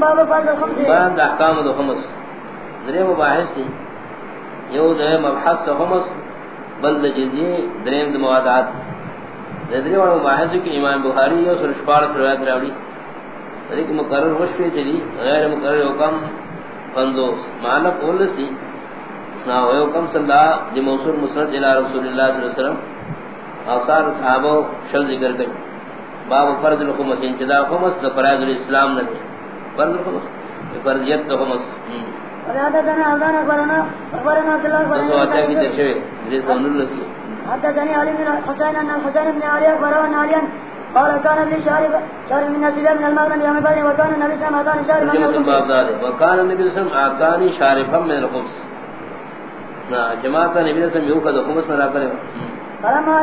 باب فرض احکام دو خمس۔ درے مباحث تھی یو دے مبحث دو خمس۔ بل دے جزیے دریم دو موادات درے والا مباحث کی امام بخاری یو سر شپار سر روایت راوڑی لیکن مقرر وشفی چلی غیر مقرر حکم فندو معنی قول سی نا ویو کم صلی اللہ دی موصول مسند الى رسول اللہ صلی اللہ علیہ وسلم۔ آثار صحابہ شل ذکر گئی باب فرض الخمس انتدا خمس دا فرائض الاسلام ندی فرض الخمس فرضیت خمس حدثنا عبد الله تو کی لسی حدثني علي بن بن علي عليا قال كان لي شارب شارب من من المغرب يوم وكان النبي صلى الله عليه وسلم وسلم من نا وسلم خمس کرے. فلما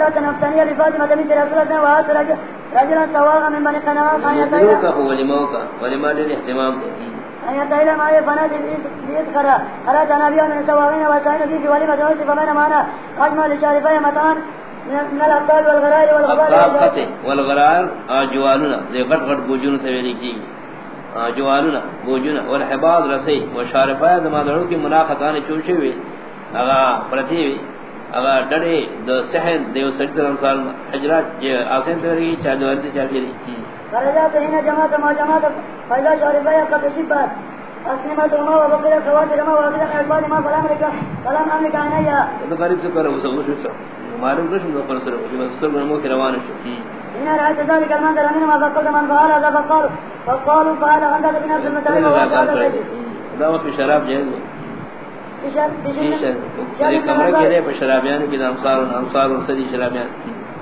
بنت رسول الله وآت رجل- رجلا سواغا من بني قنوات کا ہو ولیمو کا ولیما دیر احتمام دے أن يتيلم عليه فنادي بإذخرة أراد أن أبيع من سواغين وسائل فيه في وليمة أوسي فبينما أنا أجمع لشارفي متان من الأبطال والغرائر ابطال والغبار والغرار آجوالنا دے غٹ غٹ گوجون تویلی کی آجوالنا گوجون والحباض رسی وشارفای دما درو کی مناختان چوشی وی پرتی وی اگا ڈڑے دو سحن دیو سجد انسان حجرات آسین توری چاہ دوارتی چاہ کری فرجعت حين جمعت ما جمعت فإذا شارفي قد شبت أسلمتهما وبقي خواترهما وأبدا أحبابهما فلم أملك فلم أملك عينيها تو قریب سے کرو اسو وشو سو معلوم کشم دو پر سرو جو سر گنمو کی روان شو إن رأيت ذلك المنظر منهما فقلت من فعل هذا فقالوا فقالوا فعل عندك هذا البيت دا وقت شراب ایک کمرہ کے پر شرابیان کی انصار انصار شرابیان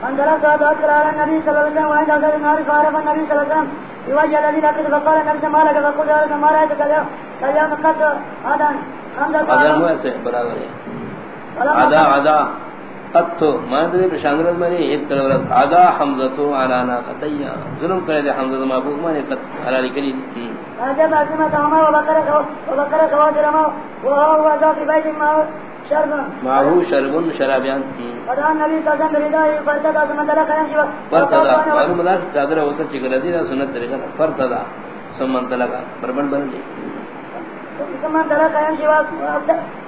وسلم وسلم لقد فقال ما ہوا برابر ہے ایک حمزتو علانا قطیا ظلم کرے مانی قد علالی کلی فأجاب أسمتهما وبكر خواترهما وهو ذات بيت معه شرب معهو شربن شرابیان فدعا النبي صلى الله عليه وسلم بردائه فارتدى ثم تلقى يمشي معلوم چکر سنت طریقہ بربن بن ثم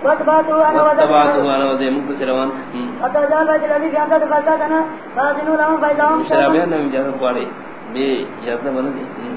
واتبعته البيت الذي في فسادنا لهم فإذا هم شرب بے دی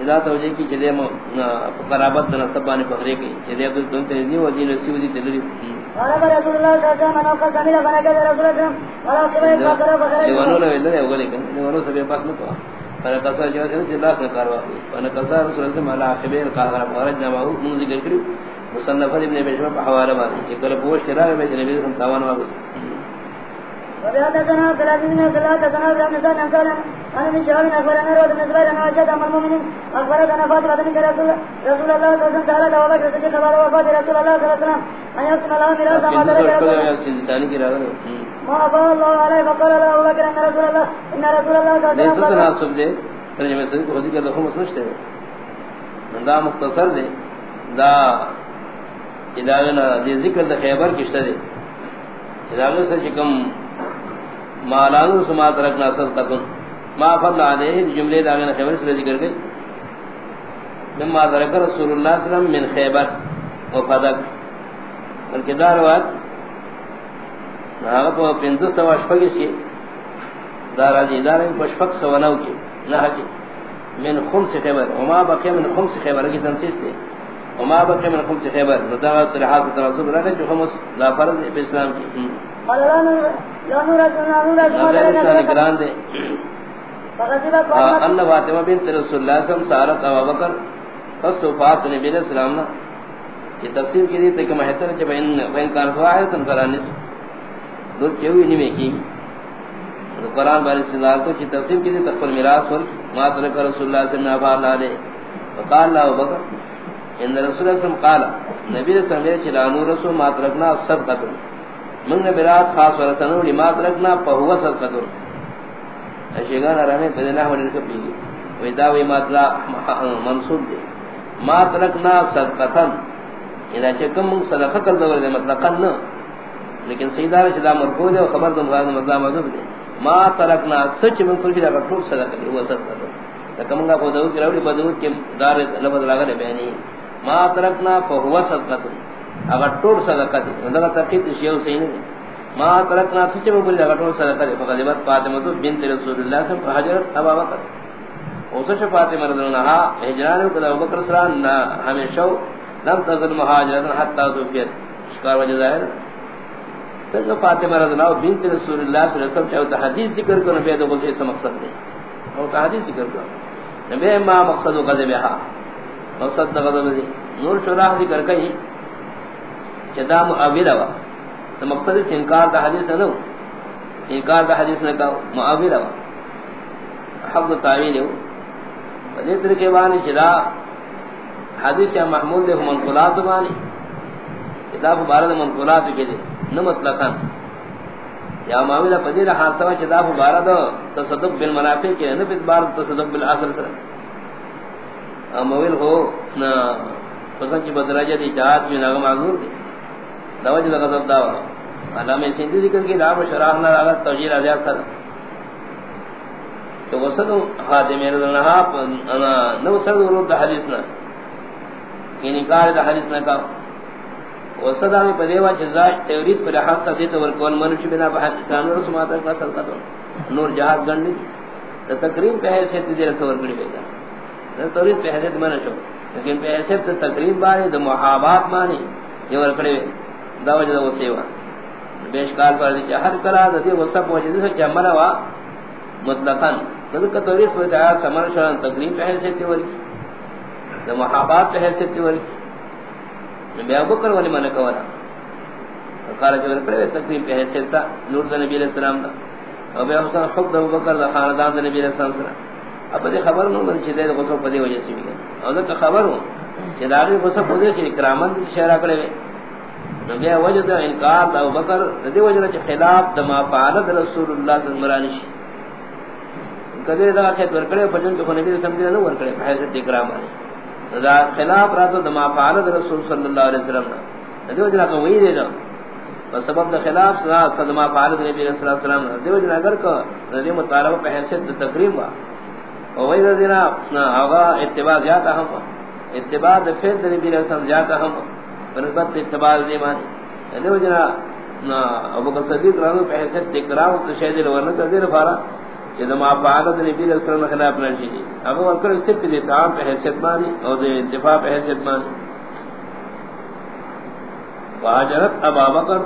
اذا توجہ کی جدے قرابت نسبان پخرے کی جدے عبد الدن تنزنی و دین رسی و دی تلری قال رسول الله صلى الله عليه وسلم أنه قد كامل فنجد رسول الله ولا قبل فقر دیوانوں فخرج نے ویلے اوگلے کن دیوانوں سے بے پاس نہ کہا فانا قصا جو ہے جلاس نے کاروا ہوئی فانا قصا رسول اللہ سے مالا عقبین قاہر خرج نماہو من ذکر کری مصنفت ابن پہ حوالہ مانی یہ کل پوش کرا بیچ نبی رسم تاوان واپس وبحدثنا ثلاثين ثلاثة بن سنة سنة أنا من شهر أخبرنا رواد من زبير أنا أشهد أم المؤمنين أخبرتنا فاطمة بنت رسول رسول الله صلى الله عليه وسلم سألت أبو بكر الصديق بعد وفاة رسول الله صلى الله عليه وسلم أن يقسم له ميراثا ما ترك الله ما أفاء الله عليه فقال له أبو بكر أن رسول الله إن رسول الله صلى الله عليه وسلم ستنا قال سب دے ترجمہ سے کو خودی کا دخل مسنشتے ہیں دا مختصر دے دا اداغنا دے ذکر دا خیبر کشتا دے۔ اداغنا سے چکم مالانو سمات رکھنا سز قطن ما فضل علیہ جملے داغنا خیبر سے ذکر گئی مما ذکر رسول اللہ صلی اللہ علیہ وسلم من خیبر و فدق۔ بلکہ دا روایت هغه په پنځه سو شپږ شي دا راځي دا رنګ په شپږ سو نو کې نه کې من خمس خبر وما بقي من خمس خبر کی تنسیس دے وما بقي من خمس خبر نو دا تر حاصل رسول راغی جو خمس لا فرض په اسلام کې قال دے ان فاطمہ بنت رسول اللہ صلی اللہ علیہ وسلم سارت ابو بکر فصفات نبی علیہ السلام نے یہ تفسیر کی دی کہ محتر جب ان وین کان فاعل تن فرانس دو چوی نہیں میں کی تو قرآن بارے استدلال کو چی تفسیر کی دی تقبل میراث ول ما ترک رسول اللہ صلی اللہ علیہ وسلم فقال اللہ ابو بکر ان رسول اللہ صلی اللہ علیہ وسلم قال نبی صلی اللہ علیہ وسلم چلا نور رسول ما ترکنا صدقہ من نے براس خاص ورسنو لما ترکنا پہوا صدقتن اشیگان رہنے پدنہ ونر کپی گی ویدا وی ماتلا منصوب دے۔ ما ترکنا صدقتن اذا چکم من صدقہ کر دور دے مطلقا نا لیکن سیدار شدا مرفوع دے و خبر دم غازم مطلع مذہب دے۔ ما ترکنا سچ من کل شدا کٹھوک صدقہ دے وہ صدقتن لکمنگا کو دور کی روڑی بدور کے دار لفظ لگا بینی ما ترکنا پہوا صدقتن اگر ٹور صدقہ دی اندر ترکیب شیو صحیح نہیں ما ترکنا سچ میں بولی اگر ٹور صدقہ دی فقط فاطمہ تو بنت رسول اللہ صلی اللہ علیہ وسلم ابا بکر. اوسش فاطمہ رضی اللہ عنہا ہجران کو ابو بکر سلام نہ ہمیشہ لم تزل مہاجرت حتا توفیت. شکار وجہ ظاہر تو فاطمہ رضی اللہ بنت رسول اللہ صلی اللہ علیہ وسلم حدیث ذکر کرنے پہ تو سے مقصد نہیں اور حدیث ذکر کرنے نبی ما مقصد غضب غضبها مقصد غضب دی. نور شراح ذکر کہیں چدا معاویل وا. تو مقصد انکار دا حدیث نہ انکار دا حدیث نہ کہ معاویل وا. حق تعویل ہو بلے طریقے وانی چدا حدیث یا محمول دے منقولات وانی چدا مبارک منقولات کے دے نہ مطلقاً. یا معاویل پدی رہا سوا چدا مبارک تصدق بالمنافع کے نہ بار تصدق بالاخر سر معاویل ہو نہ پسند کی بدراجہ دی جہاد میں نغم معذور دی. دوج لگا سب داوا علامہ سیندی ذکر کی دعو شرح نہ لگا توجیہ ازیاد کر تو وسد خاتم میرے دل نہ انا نو سر ورود حدیث نہ کہ نکار دا حدیث نہ کا وسد ہمیں پدیوا جزاء تورید پر حق سے تو ور کون منش بنا بحث انسان اور سماتا کا سلطہ نور جہاد گن تو تقریم پہ ہے سے تیرے تور کڑی بیٹا تورید پہ حیثیت منشو لیکن پہ حیثیت تقریم بارے دو محابات مانی یہ ور کڑی دا وجہ دا وسیوا بیش کال پر دی ہر کلا دی وسب وجہ سے کہ مرا وا مطلقاً. تو کہ توریس پر جا سمر شان تقریم پہ سے تی وری. دا محابات پہ سے تی وری. نبی ابو بکر ولی من کورا قال جو پر تقریم پہ سے تا نور نبی علیہ السلام دا. ابو حسن خود ابو بکر دا خاندان دا نبی علیہ السلام اب دے خبر نو من چھ دے غصہ پدی وجہ سے بھی اور دا خبر ہوں کہ دار غصہ پدی کہ کرامت شہرا کرے نبی وجہ دا انکار دا بکر دی وجہ چ خلاف دما فعلت رسول اللہ صلی اللہ علیہ وسلم کدی دا کہ ورکڑے فجن کو نبی سمجھ نہ ورکڑے حیثیت اکرام علی دا خلاف رات دما فعلت رسول صلی اللہ علیہ وسلم دی وجہ کو وہی دے دا سبب دا خلاف سنا صدما فعلت نبی صلی اللہ علیہ وسلم دی وجہ اگر کو دی مطالبہ پہ حیثیت تقریم وا او وہی دینا آغا اتباع زیادہ ہم اتباع فعل نبی صلی اللہ علیہ وسلم زیادہ ہم بنسبت اتباع دی مانی ادو جنا ابو بکر صدیق رضی اللہ عنہ سے تکرار تو شہید ورنہ تذیر فارا جدا ما فعلت نبی صلی اللہ علیہ وسلم خلاف نہ شی ابو بکر صدیق دی تعام پہ حیثیت مانی اور دی انتفاع پہ حیثیت مانی واجرت ابا بکر،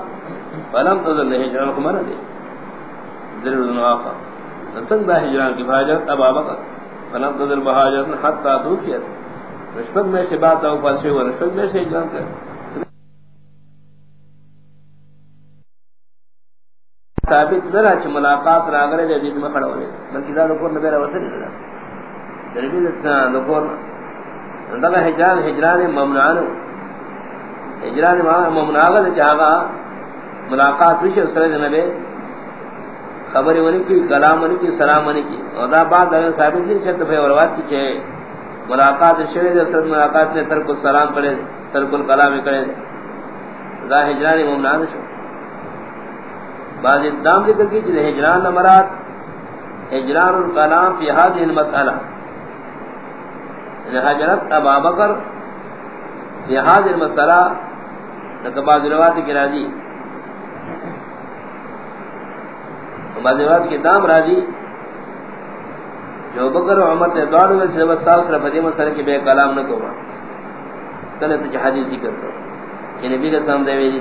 فلم تذل ہجران کو مرا دے در نواقا نسنگ دا ہجران کی فاجرت ابا بکر. فلم تذل بہاجرت حتی توفیت. رشفت میں سے بات آؤ پاس ہوئے رشفت میں سے ہجران کر ثابت نہ رہا ملاقات راغرے دے جس میں کھڑا ہوئے بلکہ دا لوکور نبی رہا وصل نہیں دربی دسنا لوکور اندگا حجران حجران ممنعان حجران ممنعان دے جہاگا ملاقات وشی اسرے نبی خبری ونی کی کلام ونی کی سلام ونی کی اور دا بعد دا ثابت نہیں چلتا بھئی وروات کی چھے ملاقات شوی دے سر ملاقات نے ترک السلام کرے ترک الکلام کرے دا حجران ممنعان شو. بعض ادام ذکر کی جنہیں ہجران نمرات ہجران الکلام فی حاضر المسئلہ حجرت ابا بکر فی حاضر المسئلہ لکہ بعض روایت کی راضی۔ بعض روایت کی دام راضی۔ جو بکر و عمر تے دوڑ ہوئے جب استاؤ صرف حدیم مسئلہ کی بے کلام نہ کو کلے تو حدیث ذکر کرو۔ کہ نبی کا سامنے ویلی۔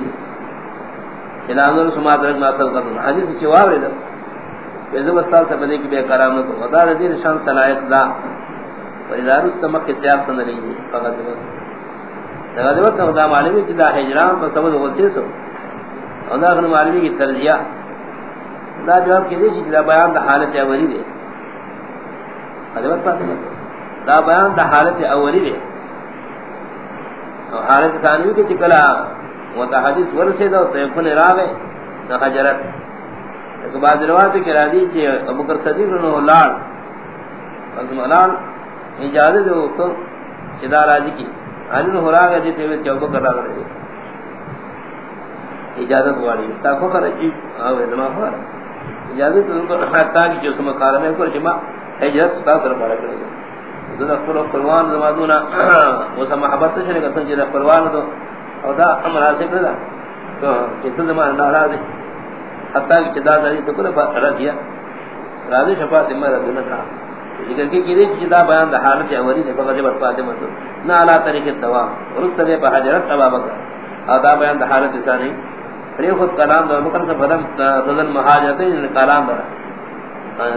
الہام سمات رکھ ناصل کرنا حدیث جواب دے ویسے استاد سے بدے کی بے کرام کو خدا رضی شان صلاح دا۔ ولدار استمک کے سیاق سن رہی ہے فقط بس دغدوت خدا معلومی کی دا ہجران پر سبب وسیسو اور دا خن معلومی کی ترجیح دا جواب کی دی دا بیان دا حالت اولی دے۔ ادوت پاتے دا بیان دا حالت اولی دے۔ اور حالت ثانوی کے چکلا۔ متحدث ورسے دو تیفن راغے نہ حجرت۔ ایک بعض روایت کے راضی کہ ابو بکر صدیق نے لال قسم لال اجازت دے تو ادا راضی کی۔ علی نے ہورا گیا دیتے ہوئے کہ ابو بکر راضی اجازت والی اس کو خرچی جی، او ادما ہوا اجازت ان کو حتا کہ جو سم کار میں کو جمع ہجرت ستا سر بڑا کرے ذرا پر قربان زمادونا وہ سم محبت سے کہ سنجے قربان تو او دا امر سے نہ تو جتن زمان ناراض حتا کہ جدا داری تو کلا فرا دیا راضی شفا شفاعت مرا دون کا ذکر کی کہ جدا بیان دا حالت اولی نے بغیر بر فاطمہ تو نہ اعلی طریقے دوا اور اس سے بہجرت ابا بکر ادا بیان دا حالت ثانی ری خود کلام دو بکر سے بدم دزن مہاجرتین یعنی کلام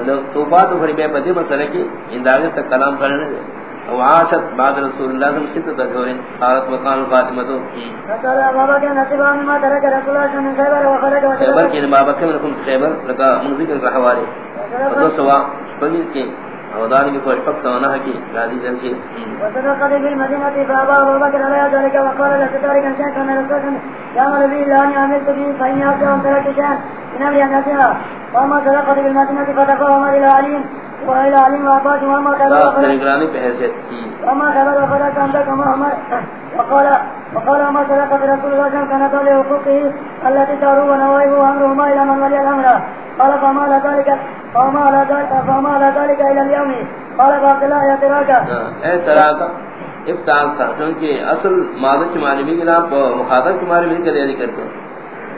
دو تو بات بھری بے بدی مسئلے کی انداز سے کلام کرنے دے. او عاشت بعد رسول اللہ صلی اللہ علیہ وسلم تدھورے حالت مقام فاطمہ تو۔ خیبر کی بابا کے منکم خیبر لکا منذکر کا حوالے تو سوا پنیز کے اودان کی کوئی پک سونا ہے کہ راضی جن سے۔ وصدق قد بالمدینہ بابا ابو بکر علیہ ذلك وقال لك كان كان رسول يا نبي الله عملت به فإن يأتي وانترك شيئا من أمر أن يأتيها وما صدق بالمدينة فتقوى عمر إلى عليم وإلى عليم وعباد وما وما خبر وفرق عندك عمر وقال وقال ما صدق برسول الله كان قال حقوقه التي تاروا ونوائه وأمرهما إلى من ولي الأمر۔ قال فما على ذلك فما على ذلك فما على ذلك إلى اليوم۔ قال فعبد الله يا تراك۔ اے تراك ابتال تھا کیونکہ اصل مادہ کی معلومی کے نام مخاطب کی معلومی کے لیے کرتے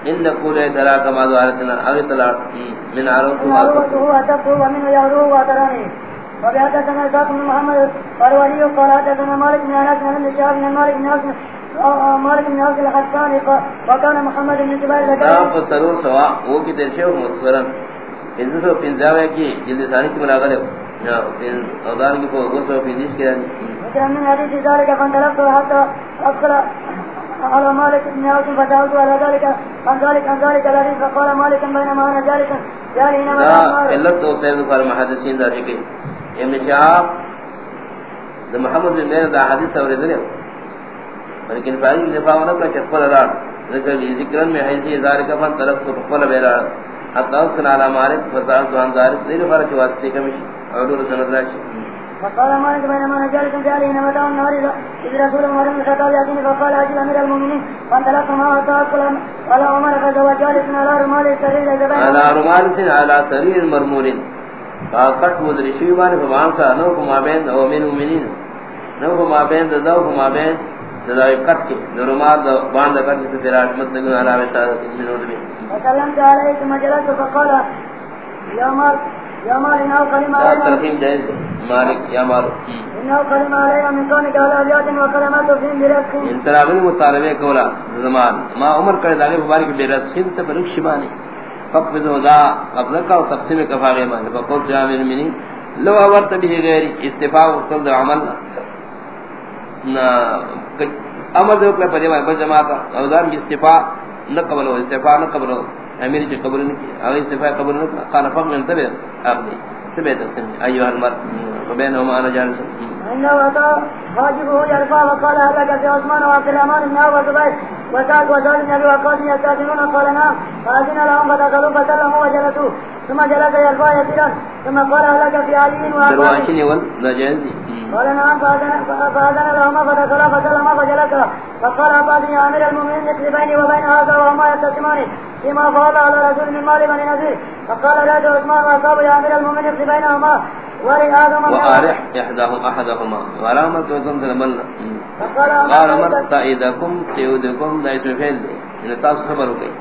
ان نقول ترا کما ذالتنا اغه طلع من عرض هو اتقوا ومن كما ذاك محمد فروالي قال هذا مالك من انس من الشعب من مالك من انس مالك بن انس الحساني وكان محمد بن جبير ذكر اب ضرور سوا وہ کی درشے مصرن ان سے پنجاب کی جلد ثانی کی ملاقات ہے نا پھر اذان کی کو وہ سو پیش کیا ہے من حديث ذلك فانطلقت حتى ادخل على مالك بن عوف فتاوت على ذلك. عن ذلك عن ذلك الحديث فقال مالك بينما انا جالس جاري انما الا تو سيد فر محدثين ذا ذکر ابن شهاب ذا محمد بن میر ذا حدیث اور ذکر لیکن فائل دفاع نہ کا چپل ادا ذکر ذکر میں ہے یہ ذالک فن طلب کو قبل بیرا حتى وصل على مالك فسألت عن ذلك. ذي فرق واسطه كمش عدول سند راشي فقال مالك بينما جالس جاري دعوا النهار اذ رسول من الخطاب ياتيني فقال اجل امير المؤمنين. فانطلقت معه وتوكل على عمر فزوى جالس على رمال سرير على رمال على سرير مرمول فقط مدرشي وان فوان سا نو ما بين او من المؤمنين. نو ما بين ذو ما بين ذو قط کے رمال باند کر جس تیرا مت لگا على وساد من ودبي وسلمت عليه ثم جلست فقال يا جائز من کولا زمان۔ ما عمر کرے دانے مبارک سے برک شبانی کا تقسیم جامع لو به غیر عمل۔ دے اوزار نہ قبل امیر جو قبول نہیں کی اگر استفاء قبول نہ کیا قال فقط من تبع اپنی تبع تقسیم ایها المرء. وبينهما انا جالس. انه وقع حاجبه يرفع وقال هذا في عثمان وعبد الرحمن بن عوف وزبير وسعد وزاد بن ابي وقاص يستاذنون قال نعم فاذن لهم فدخلوا فسلموا وجلسوا، ثم جلس يرفع يسيرا ثم قال هلك في علي وعبد قال نعم فاذن لهما فدخلا فسلما فجلسا. فقال ابادي يا امير المؤمنين مثل بيني وبين هذا وهما يتسمان فيما فعل على رسول من مال بني نذير. فقال لا عثمان واصحابه يا امير المؤمنين مثل بينهما وارح احدهم احدهما غرامت وكم ذنبنا قال مرت ايدكم تيودكم دايت فعل ان تاس صبر وكي.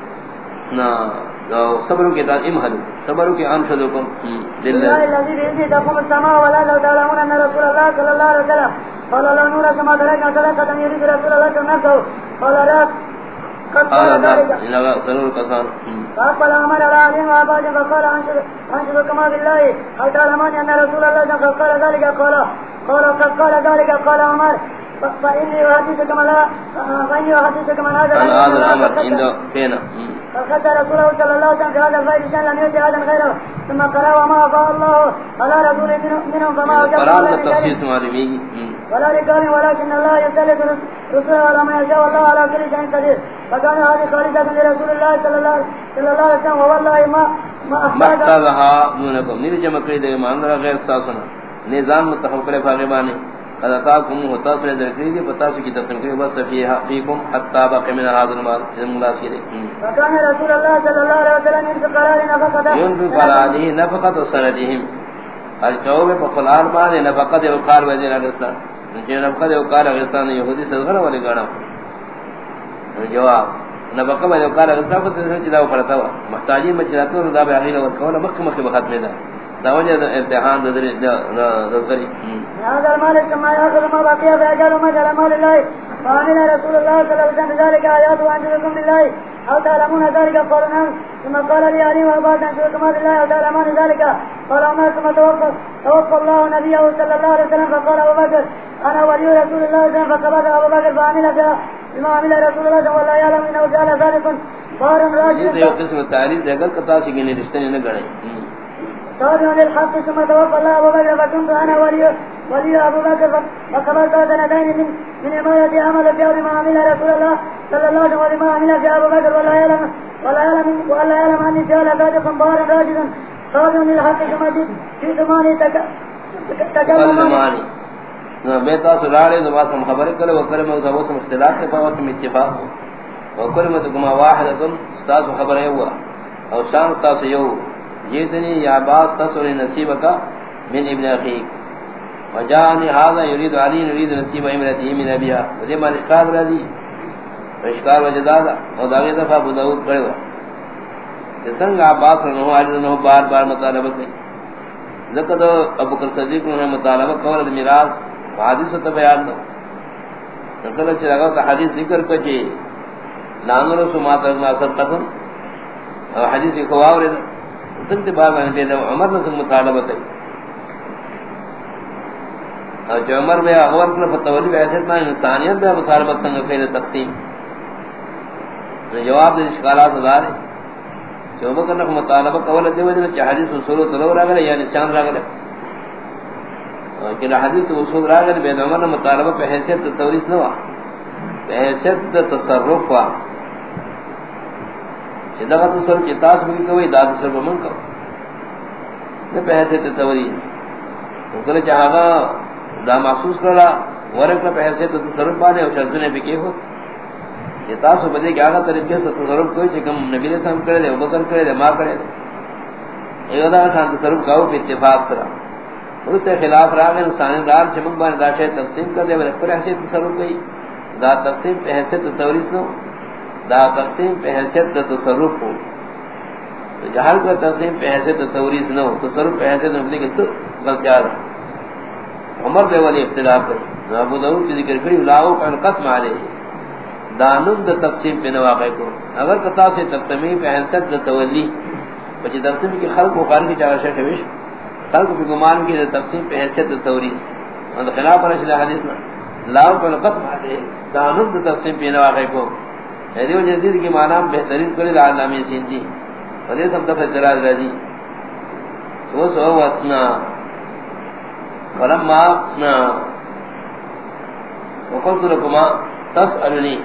نا. لو صبروا کے تاس امہل صبروا کے عام شدوکم لله الذي بيده تقوم السماء ولا لو تعلمون ان رسول الله صلى الله عليه وسلم. قال لا نور كما درك صدقه يريد رسول الله عليه وسلم. قال رات قال ذلك. ان ضرور قصان فقال عمر على عليهم وعباد فقال أنشد كما بالله. هل تعلمان أن رسول الله قال ذلك؟ قال قال قال ذلك. قال عمر. فإني أحدثك ما فإني أحدثك من هذا هذا الأمر عنده فينا فقد رسول صلى الله عليه وسلم في هذا الفائد شأن لم يأتي هذا غيره ثم قرأ وما أفاء الله على رسول منهم فما أجاب قرأ التخصيص معلومي ولا لقال ولكن الله يسلط رسوله على ما يشاء الله على كل شيء قدير فكان هذه خالدة من الله صلى الله عليه وسلم والله ما ما أحتاج مقتضها نیل جمع کری دے مان را، غیر ساسنا نظام متخب کرے فاغبانے قد اتاکم ہوتا سر ذکری دی پتا سو کی تسلیم کرے بس فیہا فیکم حتی باقی من هذا المال اذن اللہ سی دے فكان رسول الله صلى الله عليه وسلم ينفق على نفقته ينفق على هذه نفقة سندهم الجواب بقلال بانے نفقت اوقار وزیر اگستان جو نفقت اوقار اگستان یہودی صدغر والی گانا۔ جواب نفقت اوقار اگستان کو تنسل چلا پڑتا ہوا محتاجی مجراتوں دا بیاغین ورکولا مکہ مکہ بخط میں دا دا وجہ دا ارتحان دا دزغری هذا المال كما يأخذ ما بقي فيجعل ما جعل مال الله فعمل رسول الله صلى الله عليه وسلم بذلك آيات وأنزلكم بالله أو تعلمون ذلك قولنا ثم قال لي علي وأباد أنزلكم بالله أو تعلمون ذلك قال عمر ثم توفى توفى الله نبيه صلى الله عليه وسلم. فقال أبو بكر أنا ولي رسول الله صلى الله عليه وسلم. فقبض أبو بكر فعمل بها بما عمل رسول الله صلى الله عليه وسلم. إنه جعل ذلك. بارا یہ راجلا قسم تعریف دے گل کتا سی گنے رشتے نے گڑے تابع للحق ثم توفى الله أبو بكر فكنت أنا ولي ولي أبو بكر فقبلت سنتين من من عماية عمل في ما عمل رسول الله صلى الله عليه وسلم عمل في أبو بكر ولا يعلم ولا يعلم ولا يعلم أني جعل ذلك بارا راجلا تابع للحق ثم جئت في زماني تكلم بیتا سلاڑے زبا سم خبر کرے وکر میں زبا سم اختلاف کے فوت میں اتفاق وکر میں کما واحد استاد خبر ہے ہوا. اور شان استاد یو. جیتنی یا باس تصور نصیب کا من ابن اخیق وجاءني هذا يريد علي يريد نصيب امرته من ابیا ابيها ودي ما اشكال رضي اشكال وجدادا او داغه دفعہ ابو داؤد کہو جسنگ عباس نے علی نے بار بار مطالبہ کی ذکر ابو بکر صدیق نے مطالبہ کور میراث. حدیث تو بیان نہ نقل چراغا کا حدیث ذکر کو کجے نامر سمات اثر قسم حدیث کو اور تم تے بار میں عمر نے مطالبہ کی اور جو عمر میں احوال کو فتولی ویسے میں انسانیت میں مطالبت سنگ خیر تقسیم۔ تو جواب دے اشکالات دار ہے۔ جو بکر نے مطالبہ کول دے وجہ کہ حدیث اصول تو را گئے یعنی شان را گئے کہ حدیث اصول را گئے بے عمر نے مطالبہ پہ حیثیت توریث نہ ہوا پہ حیثیت تصرف ہوا جدا کا تصرف کی تاس بھی کوئی داد تصرف من کو نہ پہ حیثیت توریث تو کہ چاہا دا محسوس کرلا ورک نہ پیسے تو تصرف بانے اور شرط نے بھی کی ہو یہ تاسو بدے کیا نہ طریقے سے تصرف کوئی چکم نبی نے سم کرے ابو بکر کرے ما کرے یہ دا شان تصرف کاو بھی اتفاق سرا اس سے خلاف راغ انسان دار چمک بان دا شے تقسیم کر دے اور پر ایسے تصرف گئی دا تقسیم پہ حیثیت توریث نو دا تقسیم پہ حیثیت دا تصرف ہو. جہل کا تقسیم پہ حیثیت توریث نو تصرف پہ حیثیت نبی کے سر غلطیار ہو. عمر بے والی اختلاف کر ابو داؤد کی ذکر کری لاو کان قسم علی دانن د تقسیم پہ نواقع کو. اگر کتا سے تقسیمی پہ حیثیت د تولی بچی تقسیم کی خلق و قارن کی چاہا شک ہوش خلق کی گمان کی دا تقسیم پہ حیثیت د توریث. اور خلاف رسول حدیث میں لاو کان قسم علی دانن د تقسیم پہ نواقع کو. یعنی ہدی و جدید کی معنی بہترین کرے علامہ سیندی حدیث ہم دفعہ اعتراض راضی وہ سو وطنا فلما وقلت لكما تسألني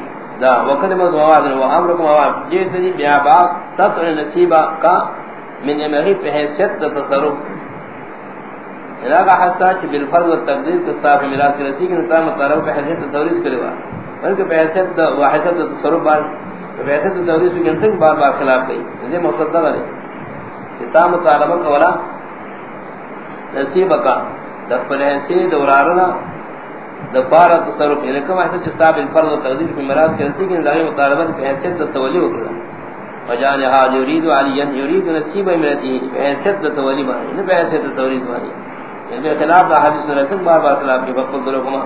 دا وكلمة مواد وعمركم مواد جيتني بيعباس تسأل نسيبا کا من امغي في حيثيت تصرف۔ یعنی علاقہ حساس بالفرض والتقدیر کستاف ملاس کے رسی کی نتام مطالب پہ حیثیت توریس کروا بلکہ پہ حیثیت واحثیت تصرف بار پہ حیثیت توریس کی بار بار خلاف گئی یہ مقصد دار ہے کتاب مطالبہ کولا، نصیب کا۔ دفر ایسی دورارنا دفارہ تصرف۔ یعنی کم ایسا جستاب الفرد و تقدیر کی مراز کرسی کی نظامی مطالبت پہ حیثیت تولی وکرا فجان حال یرید علیا یرید نصیب امرتی۔ پہ حیثیت تولی بانی یعنی پہ حیثیت تولیز بانی یعنی خلاف دا حدیث رسم بار بار خلاف کی فقل دلکما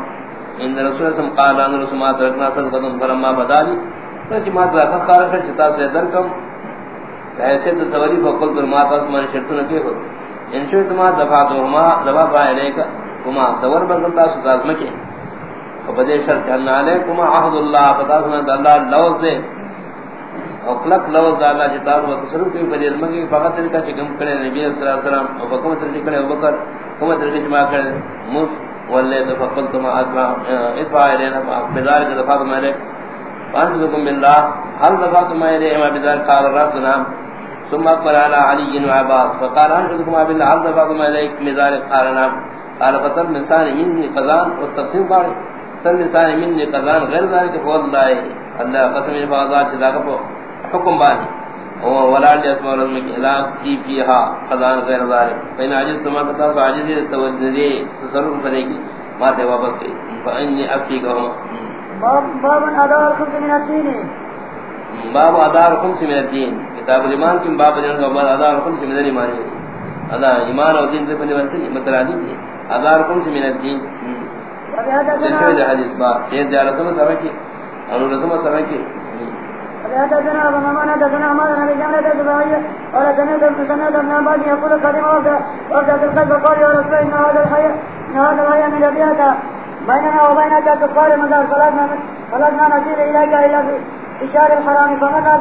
ان رسول اسم قال ان رسول ما رسومات رکنا صدقتم فرما بدالی. تو جی مات رکھا کارکر چتا سے درکم پہ حیثیت تولی فقل در ما پاس من دلمات اسمان شرطن کے ہوتے انشو تما دفعتهما دفع فائلیکا کما دور بردتا ستاز مکے. وبدے شرط ان علیکما عہد اللہ فتاسنا اللہ لوز دے. اقلق لوز اللہ جتاز و تصرف کی بدے مکی فقط ان کا چکم کرے نبی صلی اللہ علیہ وسلم. اور حکم ترجی کرے ابو بکر. حکم ترجی جمع کرے مف واللے دفقلتما ادفع ادفع الینا بذارک دفع مالک فانتظركم بالله. هل دفعتم ما إليهما بذلك؟ قال الرسول ثم أقبل على علي وعباس فقال أنشدكم بالله. هل دفعتم ما إليك بذلك قال نعم. قال فتر لسان مني قضان واستقسم باري تر لسان مني قضان غير ذلك فوض الله اللہ قسم بازار سے داغ حکم بانی ولا علی اسماء الرحمن کی اعلان کی فیھا قضان غیر ذلك فین عجز سما قطع عاجز توجہ تصرف کرے گی بات واپس کی فانی افتی کہ باب ادار خمس من الدين۔ باب ادار خمس من الدين۔ کتاب ایمان کی باب جن کا باب ادار خمس من ایمان ادا ایمان اور دین سے بنے واسطے مطلب ہے۔ ادار خمس من الدين۔ جیسے حدیث با یہ جارہ سمجھ سمجھ کی اور رسم سمجھ کی حدثنا ابو ممان حدثنا بن قال سمعت سمعت ابن عباس يقول قدم القلب قال يا رسول هذا الحي هذا الحي من بيننا وبينك كفار مدار فلسنا نسير إليك إلا في إشار الحرام فمرنا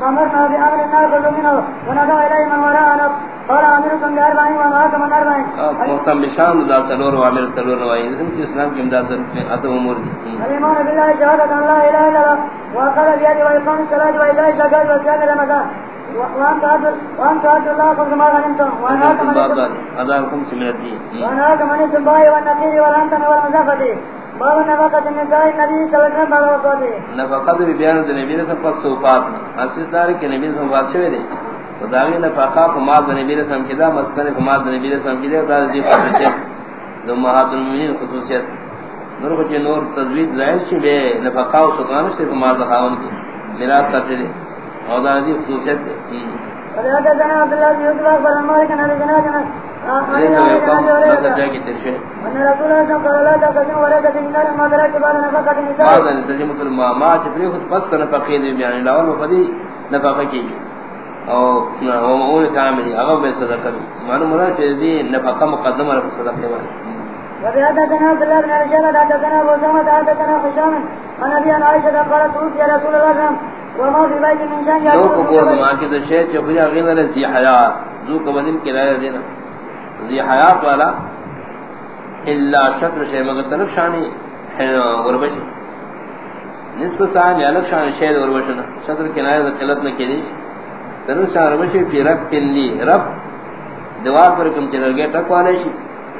فمرنا بأمر ناخذ منه وندعو إليه من وراءنا قال أمركم بأربعين ومعاكم من أربعين محتم بشام دا سلور وعمر سلور نوائی اسم کی اسلام کی امداد اتو امور الإيمان بالله شهادة أن لا إله إلا الله. وأقل بيد وإقام الصلاة وإيتاء الزكاة وصيام رمضان. وأن تعبد وأن تعبد الله كل ما غنمتم. وأنهاك من أداركم سمن الدين وأنهاك من السباع والنقير والأنتم والمزافة باب نفقت النساء النبي صلى الله عليه وسلم باب وفاته نفقت بیان دے نبی رسول پس وفات حسیس دار کہ نبی رسول وفات شوی دے تو داوی نفقا فماد نبی رسول کی دا مسکن فماد نبی رسول کی دا دی. خصوصیت دو مہات المؤمنین خصوصیت. نور کو نور تزوید ظاہر چھ بے نفقا و سکان سے فماد خاون کی میراث کرتے دے اور دا دی خصوصیت دے حدثنا عبد الله يوسف نفقہ نفقہ عبد الله بن رجال حدثنا ابو سلمة حدثنا هشام عن ابي رسول الله لو کو ما کہ تو شیخ چوکری اگے نہ سی ذو کو بدن کرایہ ذی حیات والا، الا شطر شے، مگر طرف شانی غربش نسب سان الگ شان شے غربش نہ شطر کنایہ قلت نہ کیلی طرف شان غربش پھر رب کلی. رب دیوار پر کم چل گئے ٹک والے شی.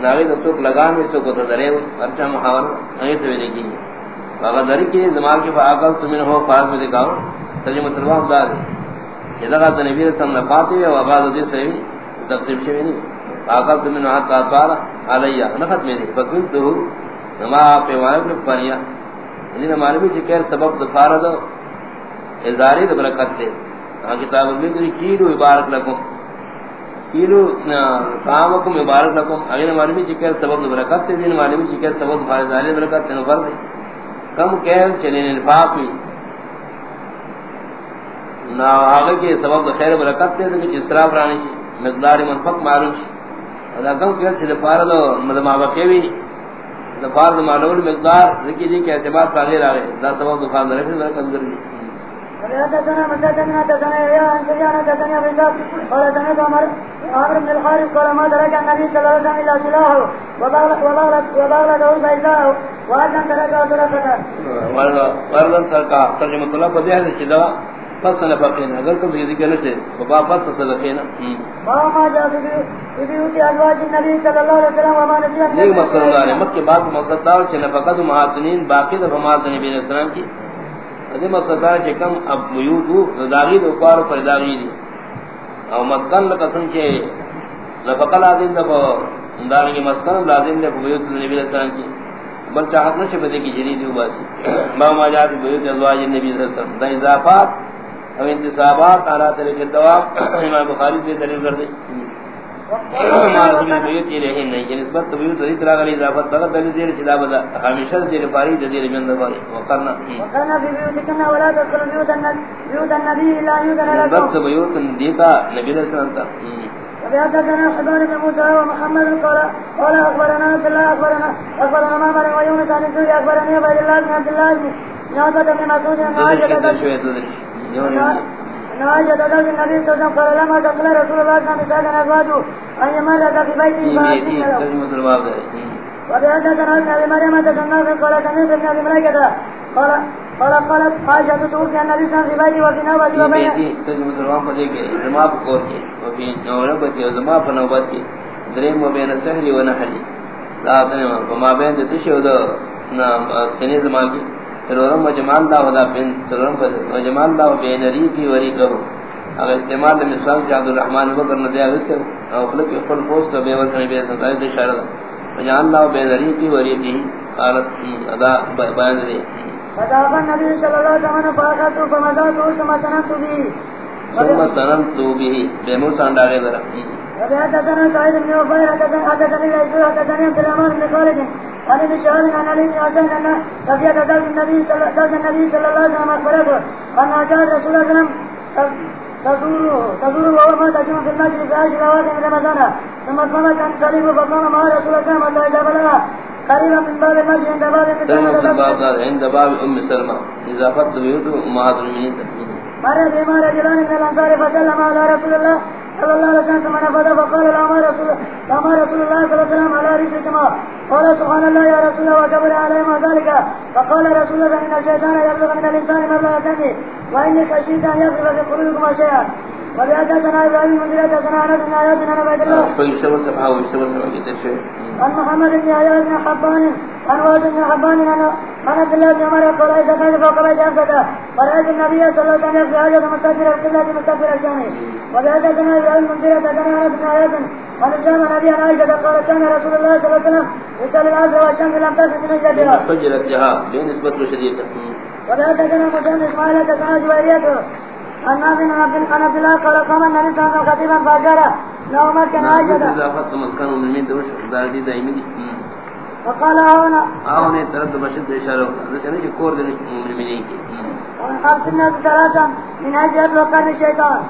ناوی تو لگا میں تو کو درے ورچا محاور نہیں تو لگی. اگر در کی دماغ کے فاقل تمن ہو پاس میں دکھاؤ. ترجمہ مطلب تروا دار یہ لگا نبی صلی اللہ علیہ وسلم نے پاتے اور بعد دے سے تفسیر شوی نہیں. طاقت من عطا طال علیا نفت میں فقلت تو ما پہ وائب نے پانیا انہیں معلوم ہے کہ سبب دفارد ازاری دے برکت دے۔ ہاں کتاب میں کہ کیلو مبارک لکم۔ کیلو کامکم مبارک لکم۔ اگر معلوم ہے کہ سبب برکت دے انہیں معلوم ہے کہ سبب ازاری دا برکت دے نفر دے کم کہہ چلے انفاق میں نا آگے کے سبب خیر برکت دے کہ اسراف رانی مقدار منفق معلوم ہے ادا کم کہ سے فارد مدما بکیوی دا فارد معلوم مقدار ذکی جی کے اعتبار تغیر ا دا سبب دکان رہے سے برکت اندر دی حدثنا مسددنا حدثنا يا عن سفيان حدثنا ابن ذاك قال سمعت عمر عمر بن الحارث قال ما درك النبي صلى الله عليه وسلم الا سلاحه وبغلت وبغلت وبغلت بيزاه واذن درك ودركته وردن سرکا ترجمہ طلب بدے ہے چلا فصل فقین اگر کم ذکر کرنے سے بابا فصل صدقین ما جاء في بيوت ازواج النبي صلى الله عليه وسلم وما نسيت یہ مسئلہ ہے۔ مکہ بعد مسئلہ دار کہ نفقت محاتنین باقی دفع مات نبی علیہ السلام کی۔ ادھے مسئلہ ہے کم اب بیوتو داغی دو کار پر داغی دی۔ او مسکن لقسم کے نفقہ لازم دفع دارنگی مسکن لازم دفع بیوت نبی علیہ السلام کی۔ بل چاہت نشے بدے کی جریدی ہو باسی۔ ما ما جاء في بيوت ازواج النبي صلى الله عليه وسلم دا اضافات او انتصابات اعلی طریقے دواب امام بخاری سے دلیل کر دے۔ مارسی بیت الہی نہیں کہ نسبت بیت اس طرح کی اضافت تک دلیل دیر چلا بدا۔ ہمیشہ دیر پاری دیر من دباری وقرنا وقرنا في بيوتكنا ولا تدخلوا بيوت النبي بيوت النبي الا يؤذن لكم بس بیوت دیتا نبی علیہ السلام تا۔ وبحدثنا حبان بن موسى ومحمد قال قال اخبرنا عبد الله اخبرنا اخبرنا معمر ويونس عن الزهري اخبرني عبد الله بن عبد الله بن نعبد بن مسعود عن عائشة نواجه تدل النبي صلى الله عليه وسلم قال لما دخل رسول الله صلى الله عليه وسلم أزواجه أن يمرد في بيته فأسين له وبهذا تنال ابن أبي مريم تسنى قال سمعت ابن أبي ملائكة قال قال قالت حاجة توفي النبي صلى الله عليه وسلم وفي نوبة وبين بیٹی تو مسلمان پڑے گے زما پر کور کی وہ بھی نوبت کی زما پر نوبت کی دریم و بین سہلی و نحلی لا تنے ما بین تشو دو نا سنی زمان کی۔ سرورم و جمال اللہ ودا بین سرورم و جمال اللہ بین ریفی و ریکہو اگر استعمال میں مثال جعد الرحمن بکر نے دیا اس او خلق خل پوسٹ بے ور کرنے بے سنتا ہے اشارہ جان اللہ بین ریفی و ریفی قالت ادا بیان دے. فذهب النبي صلى الله عليه وسلم فأخذته فمضاته ثم سننت به. ثم سننت به. بے موسان ڈالے ذرا وبحدثنا سعيد بن عفير حدثني ليس حدثني عبد الرحمن بن خالد. عن ابن شهاب عن علي بن حسن ان قضية زوج النبي صلى النبي صلى الله عليه وسلم اخبرته ان جاء رسول الله صلى الله عليه وسلم تزوره تزوره وهو ما تجمع في المسجد في عشر اواخر من رمضان ثم قامت عن قريب فقام مع رسول الله صلى الله عليه وسلم حتى بلغ۔ قريبا من باب المسجد عند باب عند باب ام سلمة اضافت بيوت امهات المؤمنين مر بما رجلان من الانصار فسلم على رسول الله صلى الله عليه وسلم ثم نفذ فقال لا رسول لا، ما رسول الله صلى الله عليه وسلم على رسلكما قال سبحان الله يا رسول الله وكبر عليهما ذلك فقال رسول الله ان الشيطان يبلغ من الانسان مبلغ دمه واني خشيت ان يغضب في قلوبكما شيئا ابراهيم انس بن بن الله سبحة كتير شيء عن محمد بن عياض بن حبان عن واد بن حبان عن عن عبد الله بن عمر قال اذا كان فوق بيت انفذ فرأيت النبي صلى الله عليه وسلم يقضي حاجة مستقبل القبلة مستقبل الشام وبحدثنا ابراهيم بن حدثنا انس بن عياض عن الشام عن ابي عائشة قال كان رسول الله صلى الله عليه وسلم يصلي العصر والشمس لم تكن من شدها فجرت جها بنسبة شديدة وبحدثنا مسلم اسماعيل حدثنا جويريته نافع عن عبد عبد الله قال قام النبي صلى الله عليه وسلم خطيبا فاجر له مسكن عائشة اضافت مسكن المؤمنين دوش داردی دائمی دی وقال هنا. نے طرف بشد اشارہ ہے کہ کور دن المؤمنین کی ومن خلق الناس ثلاثا من هذه الوقت الشيطان.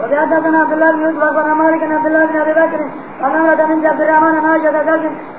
وبحدثنا عبد الله بن يوسف اخبرنا مالك بن عبد الله بن ابي بكر قال ولد من عبد الرحمن عن عائشه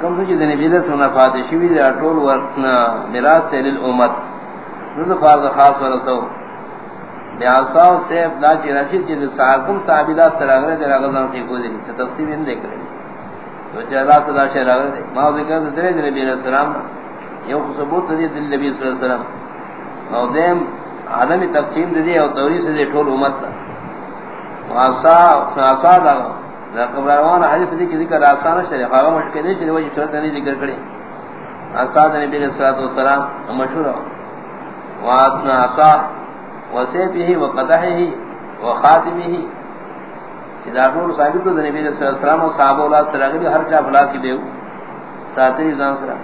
کم سے جدن بیدہ سنا فاتشوی دے اٹول وقتنا میراث سے للامت۔ ذل فارض خاص ورسو بیاساو سیف دا چی رشید چی صاحبکم صحابی دا سراغرے دے راغزان سے کو دے لی تقسیم ان دیکھ رہے تو چی اللہ صدا شہ راغرے دے۔ ماں ذکر دے دے نبی علیہ السلام۔ یو ثبوت دے دل نبی صلی اللہ علیہ وسلم۔ او دیم عالمی تقسیم دے او توری سے دے ٹول امت تا واسا واسا دا۔ دا قبروان حدیث دی کہ ذکر آسان ہے خواہ مشکل ہے چلے وجہ شرط نہیں ذکر کرے اساد نبی صلی اللہ علیہ الصلوۃ والسلام مشہور واسنا اسا وسیفه وقدحه وخاتمه اذا نور ثابت تو نبی صلی اللہ علیہ الصلوۃ والسلام اور صحابہ اللہ صلی سره ہر چا بلا کی دیو ساتری جان سره.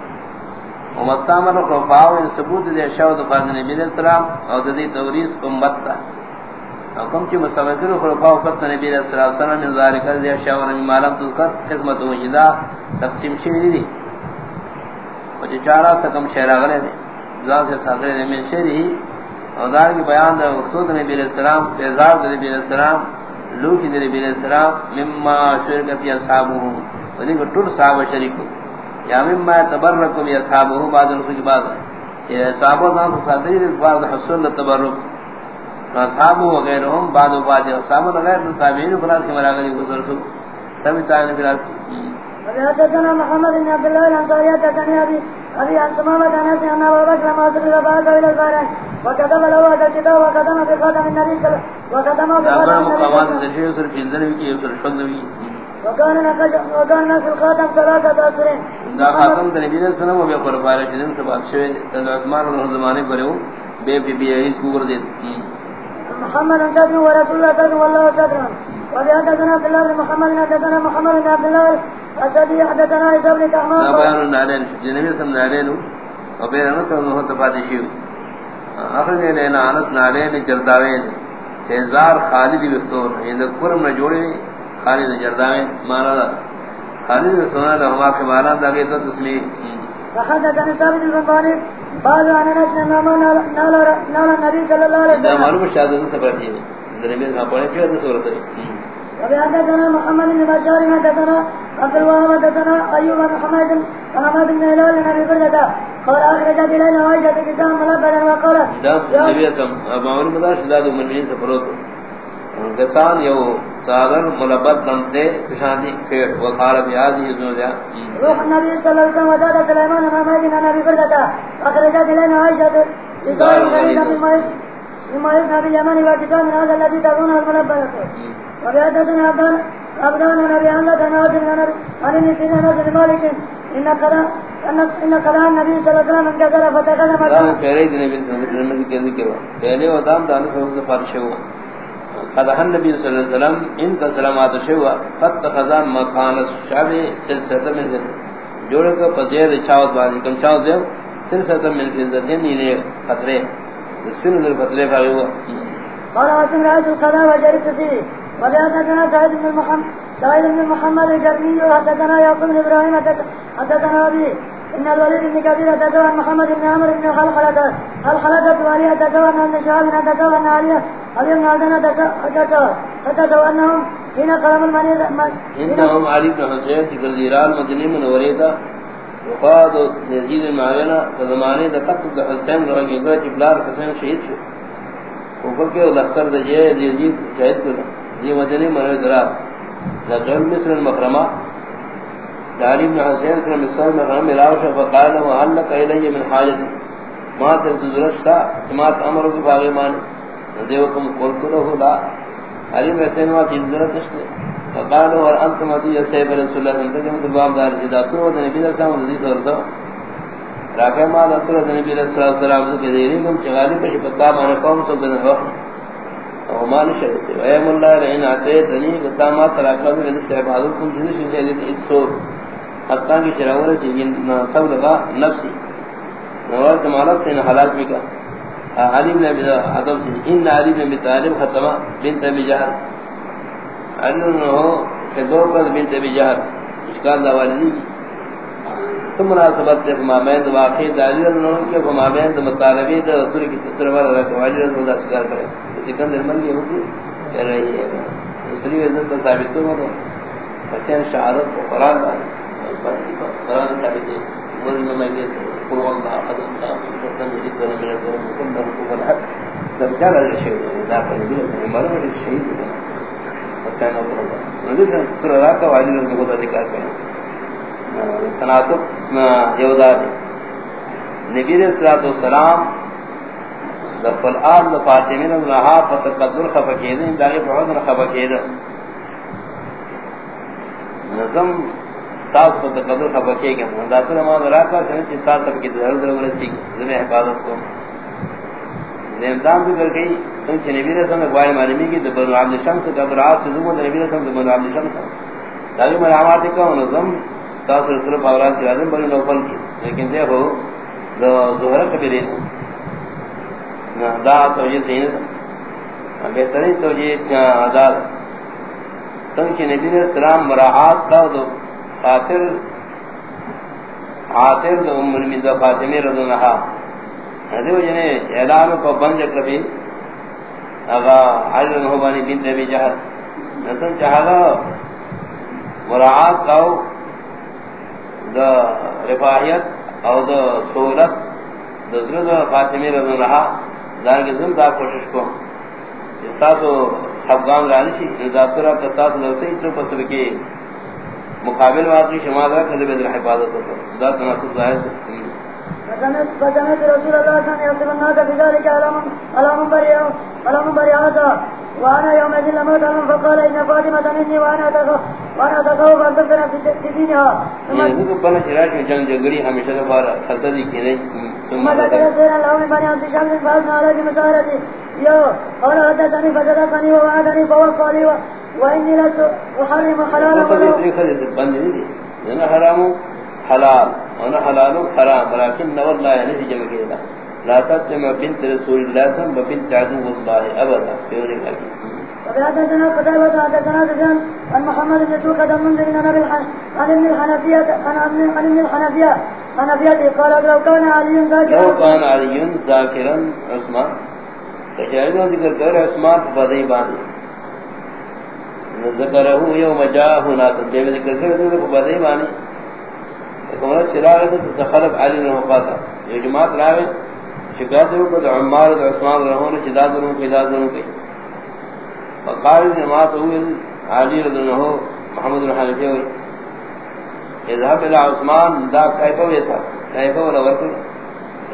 ومستامر کو پاو ثبوت دے شاو تو فرض نبی علیہ السلام اور دی توریث امت تا حکم کی مستوجر خلفاء فست نبی علیہ الصلوۃ والسلام من ذالک ذی شاور من معلوم تو کر قسمت وجدا تقسیم شری دی. اور چارا سکم شہرا غلے دے. ذات سے صادر نے من شری اور دار کی بیان دا خود نبی علیہ السلام بیزار نبی علیہ السلام لوک نبی علیہ السلام، مما شرک فی اصحابہ ودی کو ٹر صحابہ شریک یا مما تبرک بی اصحابہ بعد ان یہ صحابہ ذات سے صادر بعد حصول تبرک اصحابہ وغیرہم بعد بعد صحابہ غیر تابعین فراس کے مراغلی گزر سو تب تابعین فراس وحدثنا محمد بن عبد الله الانصاري حدثني ابي ابي عن سمامة عن انس ان ابا بكر ما ارسل بعثه الى البحرين وكتب له هذا الكتاب وختم بخاتم النبي صلى دابر بخاتم مقامات النبي درشی سر فیلزنوی کی سر شندوی. وكان نقش وكان نقش الخاتم ثلاثة أسر دا خاتم نبی علیہ السلام و بے قربارہ چیزن سے بات شوئے تن عثمان اللہ زمانے پر ہو بے بی بی ایس کو کر دیت محمد صدر ورسول الله صدر والله صدر وبحدثنا الله بن محمد حدثنا محمد بن عبد الله الذي حدثنا عيسى بن دا كعمان بیان النالین جنبی سم نالین و بے رحمت اللہ تفادی شیو. آخر لینا آنس نالین جرداوین. تیزار خالد بسون یہ دا کرم نہ جوڑے خالد جرداوین مانا دا. خالد بسون دا ہما کے مانا دا گئی تو تسمی فحدثنا ثابت بن بعض عن انس انما نال نال النبي صلى الله عليه دا وسلم. معلوم شاہد سے پڑھتی ہے. نبی صاحب پڑھے پھر اس صورت ہے وفي حدثنا محمد بن بشار حدثنا عبد الوهاب حدثنا ايوب بن حماد حماد بن هلال عن ابي بردة قال اخرجت الينا عائشة كتاب ملبدا وقالت دا نبی صاحب معلوم مدار شداد المؤمنین سے پڑھو گسان یو صادر ملبت دم سے پشاندی پھر وقال بیازی ابن دیا روح النبي صلى الله عليه وسلم وزاد سليمان بن حماد عن ابي بردة اخرجت الينا عائشة كتاب غريبا مما مما يسمى باليمن وكتاب من هذا الذي تظنه الملبدة وبيحدثنا عبدان عبدان ونبي عمد ناظر ونبي عن ابن سيدنا ناظر مالك إن قضاء إن قضاء النبي صلى الله عليه وسلم انكسر فتكلم دا پہلے دن نبی صلی اللہ علیہ وسلم کے ذکر پہلے و دام دان سے اس فارش ہوا قضاء النبي صلی اللہ علیہ وسلم ان کا سلامات ہوا، قد خزان مکان الشعب سلسلہ من ذن۔ جوڑ کا پذیر چاوت بازی کم چاوت دے سلسلہ من فزتین یہ یعنی خطرے سن ذل خطرے کا ہوا۔ قال وسم رأيت القضاء وجريت فيه وبيحدثنا سعيد بن محمد سعيد بن محمد الجرمي حدثنا يعقوب بن ابراهيم حدثنا ابي ان الوليد بن كثير تكوى محمد بن عمرو بن الحلحلة الحلقة والية تكوى ان شهاب تكوى ان علي علي بن عدن تكوى فتكوى انهم حين قلم المنيد انهم علي بن حسين تکر دیران مدنی منوری دا وفاد یزید معاوینا فزمانے دا قتل دا حسین رہا گی گوہ جبلار حسین شہید شو. اوپر کے لختر دا جے یزید شہید کرنا یہ مدنی منوری دراب دا غیر مصر المخرمہ داری بن حسین سے مصر المخرمہ ملاو شا فقال له حل لك الی من حاجت ما تر ضرورت تھا جماعت امر کی باغی مانے نزیوکم قلت له لا. علی بن حسین وا کی ضرورت نہیں فقال له انت مدی سیب رسول اللہ صلی اللہ علیہ وسلم باب دار جدا تو نبی صلی اللہ علیہ وسلم سورتا راکہ ما دتر نبی صلی اللہ علیہ وسلم کے دیری کم چغالی پر پتا مانے قوم تو بن وقت او مان شرط ہے ایم اللہ رہن اتے دنی قدامات تراکہ میں سے عبادت کو جن سے ہے اس سور حتا کی چراور سے ان سب لگا نفسی نور تمالک سے حالات بھی کا۔ علی بن ابی ادم سے، ان علی بن ابی طالب ختمہ بنت ابی جہل۔ انہو کہ دو پر بنت ابی جہل۔ اشکال دا والدی ثم مناسبت تے مابین واقع دلیل انہوں کے مابین مطالبی دا رسول کی تصور والا رکھ والی رسول دا شکار کرے۔ سکندر من یہ ہوتی کہہ رہی ہے دوسری عزت کا ثابت تو ہے حسین شہادت کو قرآن دا قرآن ثابت ہے وزن میں یہ قل والله احد الله الصمد لم يلد ولم يولد ولم يكن له كفوا احد لم جعل هذا الشيء ذا فنبي صلى الله عليه وسلم الشهيد اللہ نبی صلی اللہ علیہ وسلم والی نے خدا ذکر کرے تناسب یوداد نبی علیہ الصلوۃ والسلام دفل آل فاطمین اللہ فتقدر خفقیدن داغی بعودن خفقیدن نظم تاس کو تقدر کا ستاس فتقدر خفقیدن داتر امان راکا سنچ ستاس تب کی ظہر در ورسی زمین حفاظت کو نیمدان ذکر گئی تم چھ نبی رسم میں اقوال معلومی کی دبن عبد الشمس کا برعات سے زمان نبی رسم دبن عبد الشمس داغی مرحمات کا نظم ستاس رسول فاورات کی رازم بنی نوفل کی لیکن دیکھو دو ظہر کبیرین دا تو یہ صحیح ہے بہترین تو یہ آزاد سنچ نبی علیہ السلام مراحات کا دو خاطر دو ام المید فاطمی رضو نحا دیو جنے اعلان کو بند کبھی اگا حضر محبانی بنت ابی جہر نسن چاہا مراحات کا دا رفاہیت او دا سہولت دا درد فاطمی رضو نحا دان کے زم دا کوشش کو۔ استاسو افغان رانی شی ذاترا تساس لسی تو پس مقابل واقعی شمال رکھ دے بدر حفاظت کو ذات مناسب ظاہر فسمعت فسمعت رسول الله صلى الله عليه وسلم الناس بذلك على منبر على منبر هذا وانا يوم ذل موت فقال ان فاطمه مني وانا وانا اتقوا فانتصر في دينها۔ یہ تو بنا چراش میں جنگ جگڑی ہمیشہ دوبارہ حسدی کی نہیں ثم ذكر سيدنا الله من بني عبد الشمس فاثنى على مسارتي يو قال حدثني فصدقني ووعدني فوفى لي حلالا حرام حلال. حلال حرام. جمع لا بنت رسول وسلم بنت عدو الله ابدا ذلك الحديث وبحدثنا قتيبة حدثنا سفيان عن محمد بن سوق بن منذر عن ابن الحنفية عن ابن الحنفية بيدي قال لو كان علي ذاكرا لو كان علي ذاكرا عثمان. تجارب ذکر کر عثمان بدئی باندھ ذکرہ یوم جاءه ناس دیو ذکر کرے کر دو بدئی باندھ کمرہ چراغ تو خلف علی نے وقاتا یہ جماعت راوی شکایت کو عمار عثمان رہون جدا دروں پیدا دروں کے فقال جماعت ہوئے علی رضی اللہ عنہ، محمد الحنفی ہوئی۔ اذهب الى عثمان، دا صحیفہ ویسا صحیفہ ولا ورکل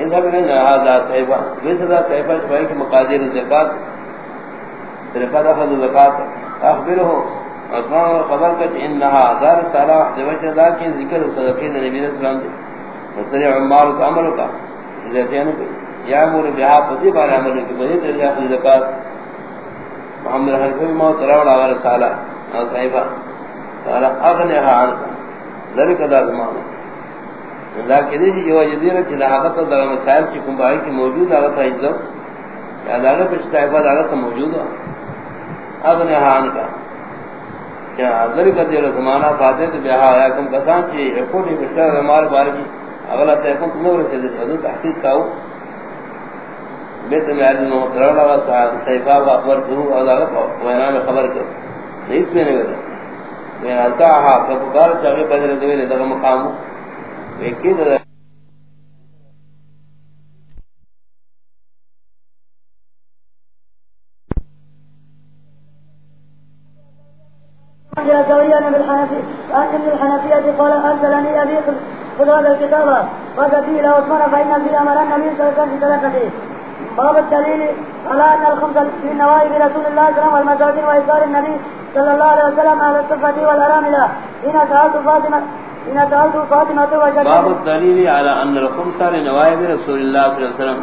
اذهب الى هذا صحیفہ۔ ویسا ہاں، دا صحیفہ شبائی کی مقادیر الزکاة طریقہ دخل الزکاة اخبره عثمان خبر کچ انہا دار صلاح دوجہ دا کی ذکر صدقین نبی علیہ السلام دے. مستری عمار کا عمل کا. زیتین کو یا مور بہا پتی بارے عمل کی بہت طریقہ خود زکاة محمد حنفی موت راوڑا ورسالہ اور صحیفہ. قال اغنها عنك ذلك دا زمان. دا کدی جی جو جدیر چ لحاقت دا مسائل چ کوم کی موجود آگا تھا عزت یا دا پچ صاحب دا سم موجود ہے. اب نے کا۔ کیا ذلك دیر زمانہ فاتح تے بہا آیا، کم کسان چی چ رپورٹ بشتر ہمار بار کی۔ اگلا تے کم نو رسید تے تحقیق کاو بیت میں آدمی نو ترڑا وا صاحب صحیفہ خبر تو ادا میں خبر کر اس میں نہیں میں اتاہا کبکار چاہے بدر دوئے لے دغا مقامو ویکی دا الحنفية قال أرسلني أبي خذ هذا الكتاب وقد فيه له عثمان فإن فيه أمر النبي صلى الله عليه وسلم باب الدليل على أن الخمس في نوائب رسول الله صلى الله عليه وسلم والمساجين وإصدار النبي صلى الله عليه وسلم على الصفة والأراملة إن سألت فاطمة إن سألت فاطمة وجدت باب الدليل على أن الخمس لنوائب رسول الله صلى الله عليه وسلم.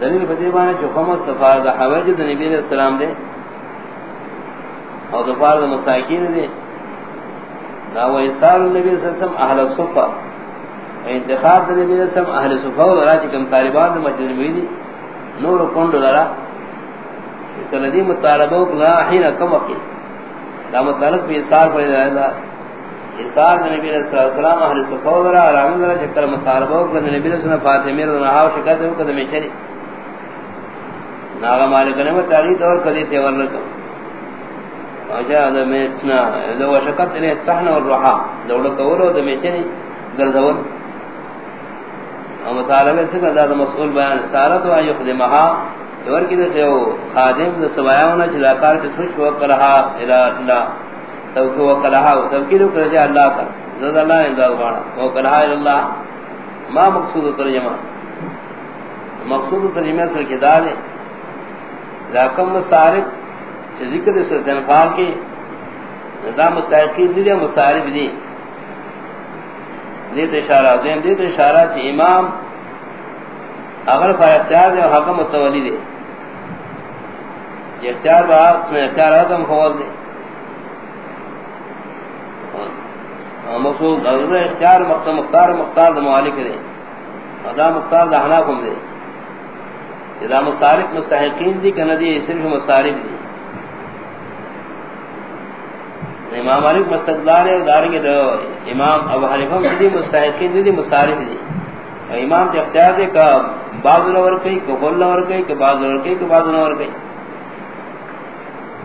دلیل فتیبانے جو خمس تفارد حویج نبی علیہ السلام دے اور تفارد مساکین دے دا و اصال النبی صلی اللہ علیہ وسلم اہل صفہ انتخاب دا نبی صلی اللہ علیہ السلام اہل صفہ و درہ چکم طالبان دے مسجد نبی دی نور کند درہ کلدی مطالبہ کلا حین کم وقت دا مطالب بھی اصال پر جائے دا اصال نبی صلی اللہ علیہ السلام اہل صفہ و درہ رحمت اللہ چکر مطالبہ کلا نبی صلی اللہ علیہ السلام فاطمیر دنہاو شکایت ہو کدمی چلی ناغا مالک نے تاریخ اور کدی تیور لکم اجا دا میں اتنا دو شکت نے تحن اور روحا دوڑا کولو دا میں چنی گردول اور مطالبہ سے کہ مسئول بیان سارت و آئی خدمہا دور کی دے جو خادم دا سبایا ہونا چلا کار کے سوچ وقلہا الہ اللہ توکی وقلہا توکی رو کرجا اللہ کا زد اللہ انداز بانا وقلہا الہ اللہ ما مقصود ترجمہ مقصود ترجمہ سر کی دالے لاکم مصارف ذکر سورت انفال کی نظام مستحقین دی مصارف دی دیت اشارہ دین دیت اشارہ چی امام اگر پر اختیار دے حقم متولی دے۔ یہ اختیار با، اختیار حقم خوال دے۔ مقصود اختیار مختار مختار مختار دا موالک دے۔ دا مختار دا حناکم دے۔ اذا مصارف مستحقین دی کہ ندی صرف مصارف دی۔ امام مالک مستقدار ہے داریں گے امام ابو حنیفہ دی مستحقین دی مصارف دی۔ امام تے اختیار دے کہ بعض نور کئی کہ کل نور کئی کہ بعض نور کئی کہ بعض نور کئی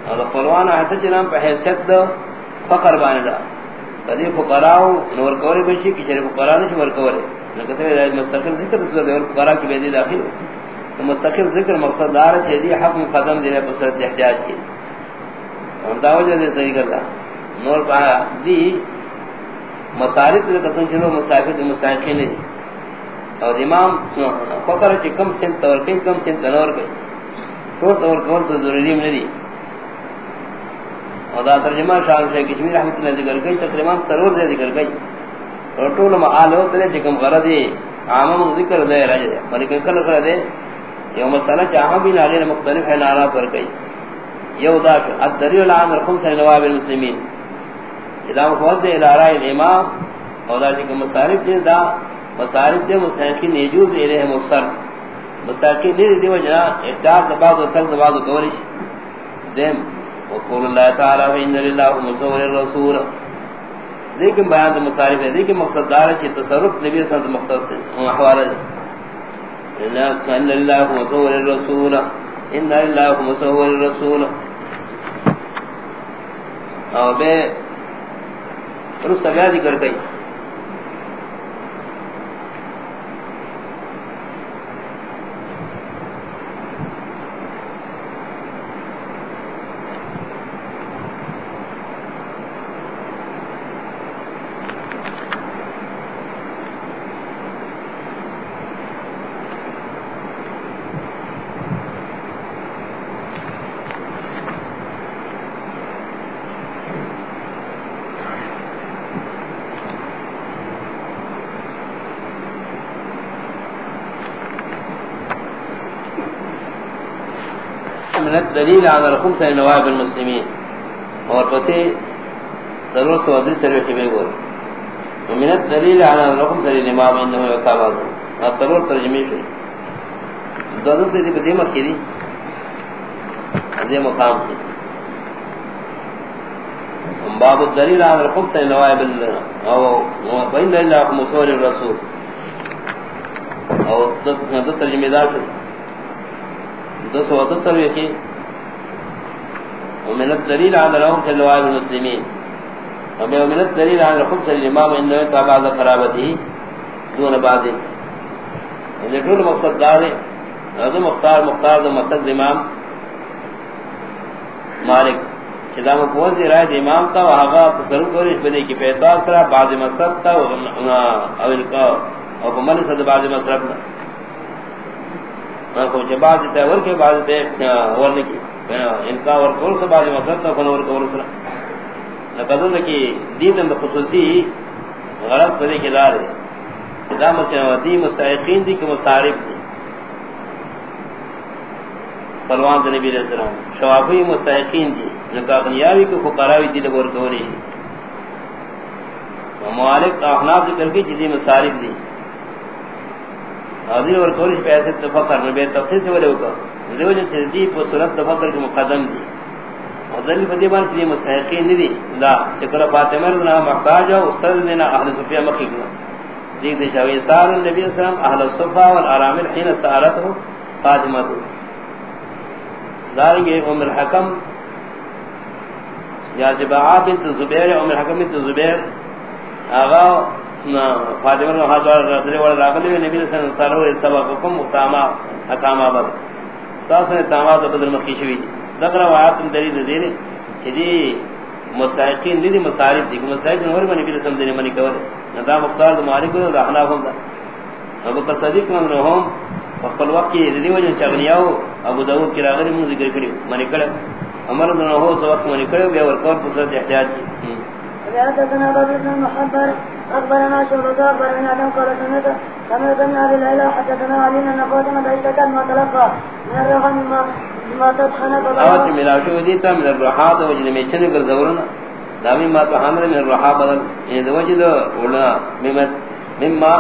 اور قرآن حتی جنام پہ حیثیت دا فقر بانے دا۔ کدی فقراؤ نور کوری بشی کچھر فقراؤ نشی ورکوری نکتے ہیں مستقل ذکر دے فقراؤ کی بیدی داخل تو مستقل ذکر مقصد دار ہے دی حق مقدم دینے پر صورت احتیاج کی۔ ہم دا وجہ دے صحیح کرتا نور کہا دی مصارف دے قسم چلو مصارف دے مستحقین دی اور امام فقر چی کم سنت تور کئی کم سنت نور کئی تو تور کول تو ضروری میں اور دا ترجمہ شاہ شاہ کشمیر رحمت اللہ ذکر گئی تقریباً سرور دے ذکر گئی اور طول معال ہو تلے چکم غرض عامم ذکر دے رجے ملکن کل کر دے یہ مسئلہ چاہاں بھی نالین مختلف ہے نارا پر کئی یہ دا الدلیل عن الخمس نواب المسلمین. اذا مفوض دے الارائے الامام اور دا چکم مصارف دے دا، مصارف دے مستحقین نیجوز الہ مصر. مستحقین دے دے وجہ احتیار دباد و تک دباد و کورش دیم، وقول اللہ تعالی، فإن للہ مصور الرسول. لیکن بیان تو مصارف ہے لیکن مقصد دار ہے کہ تصرف نبی صلی اللہ علیہ وسلم مختص ہے. حوالہ ان اللہ مصور الرسول. ان اللہ مصور الرسول. اور بے رسول بیا ذکر کئی۔ من الدلیل على الخمس نوائب المسلمین۔ اور پسے ضرور سو عدل سر وحبے گور ومن الدلیل على الخمس الامام انہو یقابات اور ضرور ترجمی شئی دادر تیزی پتی مکی دی۔ عظیم مقام کی۔ باب الدلیل على الخمس نوائب او بین اللہ مصور الرسول۔ اور دو ترجمی دار شئی دو سو تصر کی۔ ومن الدلیل على الخمس النوائب المسلمین. ومن الدلیل على الخمس الامام انہو تابع قرابته دون بعض یہ طول مقصد دار ہے هذا مختار مختار دو مقصد امام مالک. کتاب قوت رائے امام تا وہاں تصرف کرش بدے کی پیدا سرا بعض مصرف تا او انکا او کمال صد بعض مصرف تا کو جباز تے ور کے بعد تے ورن کی انکا ور کول سے بعض مصرف تا فن ور کول سرا لقد کی دیدن خصوصی غرض بدے کی دار ہے۔ کتاب سے ودی مستحقین دی کہ مصارف دی۔ پروان دے نبی علیہ السلام، شوافی مستحقین دی۔ نکا غنیاوی کو فقراوی دی لبور کوری موالک احناف ذکر کی جدی مصارف دی۔ حاضر اور کوری پیسے تفکر نبی تفسیر سے ولے ہوگا دیو جن سے دی پر صورت تفکر کے مقدم دی اور دلیل فدیبان کی مستحقین دی دا چکر فاطمہ رضی اللہ محتاج ہو استاد دینا اہل صفیہ مکی کنا دیکھ دی شاوی سار النبی صلی اللہ علیہ وسلم اہل صفا والارامل حین سارت ہو فاطمہ تو دارنگے ام الحکم یا جبعا بنت زبیر، ام الحکم بنت زبیر. آغا فاطمہ رضی اللہ عنہ والا راغلی نبی صلی اللہ علیہ وسلم سبقکم مختاما حکاما بد ستاسن اتامات بدر مخی شوی دی دقر وعاتم دلیل دیلی چیدی مستحقین دیدی مصارف دی مصارف نور میں نبی صلی اللہ علیہ وسلم منی کور ندا مختار دا مالک دا احناف ہم دا ابو تصدیق من رہم وقل وقت کی دی وجہ چغنیاو ابو داؤد کی راغلی من ذکر کری منی کڑا امر دنو ہو سو وقت منی کڑا بیا ورکور پسرت احتیاج کی حدثنا بدر بن محبر اخبرنا شعبة اخبرنا ادم قال سمعت ابن ابي ليلى حدثنا علي ان فاطمه اشتكت ما تلقى من الرغم ما تطحن اوت ملاوشو دیتا من الرحاض وجد میچن کر زورنا دامی ما تحمل من الرحاض بدل. یہ دو وجد ولا مما مما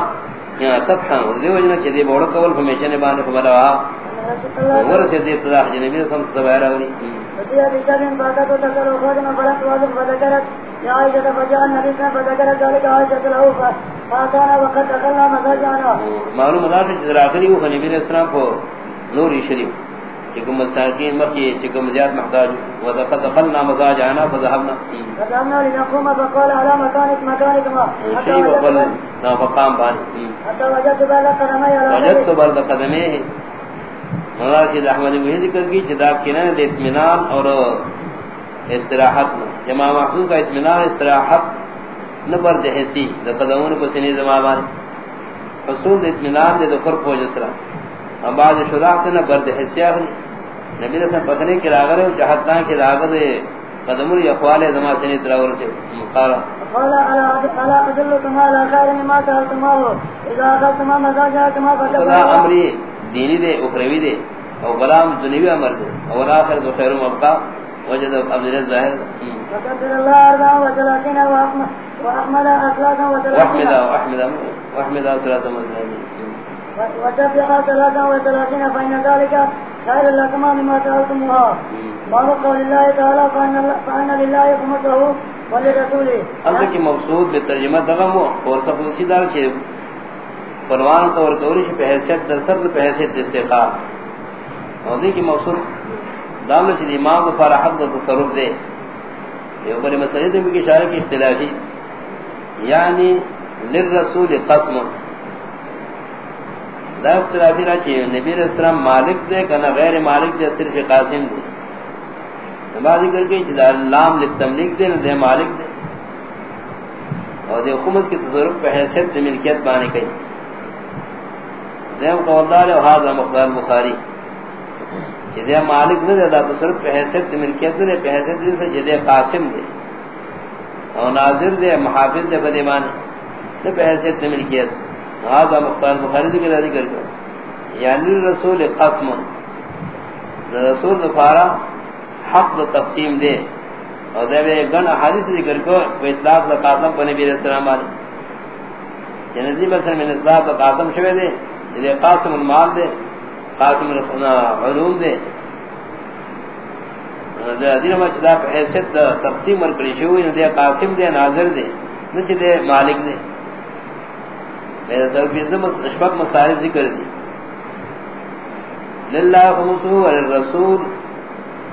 یا تطحن وجد وجد چدی بوڑ کول ہمیشہ بان خبر وا اور سے دیتا نبی صلی اللہ علیہ وسلم سبارہ ولی فيها بشر فاتت وتكر وخادم فلت وادم فذكرت يا عائشة فجاء النبي صلى الله عليه وسلم فذكرت ذلك عائشة له مزاجانا معلوم ذات جزر آخری وہ نبی علیہ السلام کو نوری شریف چکم مساکین مکی چکم زیاد محتاج. ودخل دخلنا مزاجانا فذهبنا. فذهبنا لنقوم فقال على مكانك مكانك ما. شیء وقل فقام بانی حتى وجدت بال قدمي على وجدت برد قدمه مراشد احمد بھی ذکر کی جداب کنن دے اطمینان اور استراحت جمع محسوس کا اطمینان استراحت نبر دے حسی دے قدمون کو سنی زمان حصول دے اطمینان دے دکر پوج اسرا ہم بعض شراحت نبر دے حسی آخری نبی رسل پتنے کی راگر ہے جہتنا کی راگر دے قدمون یقوال زمان سنی تراور سے مقارا قال على أدلكم على خير مما مزاجاتما دینی دے اخروی دے. او غلام دنیوی امر دے. او آخر دو خیر مبقا. وجد عبدالله الظاہر وكبر الله أربعا وثلاثين وأحمد وثلاثين وشفق ثلاثا وثلاثين فإن ذلك خير لكما مما سألتموها. باب قول الله تعالى فأن, فأن لله خمسه ولرسوله. اصل کی مقصود بے ترجمہ دغم اور سب اسی دار چھے۔ پروان طور کوریش پہ حیثیت در سر پہ حیثیت استقاق اور دی کی مقصود دامن چھے امام دفار حق دا تصرف دے۔ یہ اوپر مسئلہ دے کی اشارہ کی اختلافی یعنی للرسول قسم. دا اختلافی را چھے نبی علیہ السلام مالک دے کنا غیر مالک دے صرف قاسم دے بعد ذکر کی چیز لام لتملیک دے دے مالک دے اور دے خمس کی تصرف پہ حیثیت دے ملکیت بانے کئی دیم قوالدار ہے حاضر مقدار بخاری. چیز دے مالک دے دے تصرف پہ حیثیت دے ملکیت دے پہ حیثیت دے سے جدے قاسم دے اور ناظر دے، محافظ دے بدے بانے۔ دے پہ حیثیت ملکیت حاضر مقدار بخاری ذکر ذکر کر یعنی رسول قسم۔ رسول دفارہ حق دا تقسیم دے۔ اور دے بے گن حدیث ذکر کو وہ اطلاق دا قاسم کو نبی علیہ السلام آنے جنزی بسر من اطلاق دا قاسم شوے دے۔ دے قاسم المال دے، قاسم العلوم دے۔ دین ما اچھا چدا پہ حیثیت تقسیم ورکلی شوئی دے قاسم دے ناظر دے نچ دے مالک دے۔ میرے سر بیزم اشبک مصارف ذکر دی۔ للہ خمسو وللرسول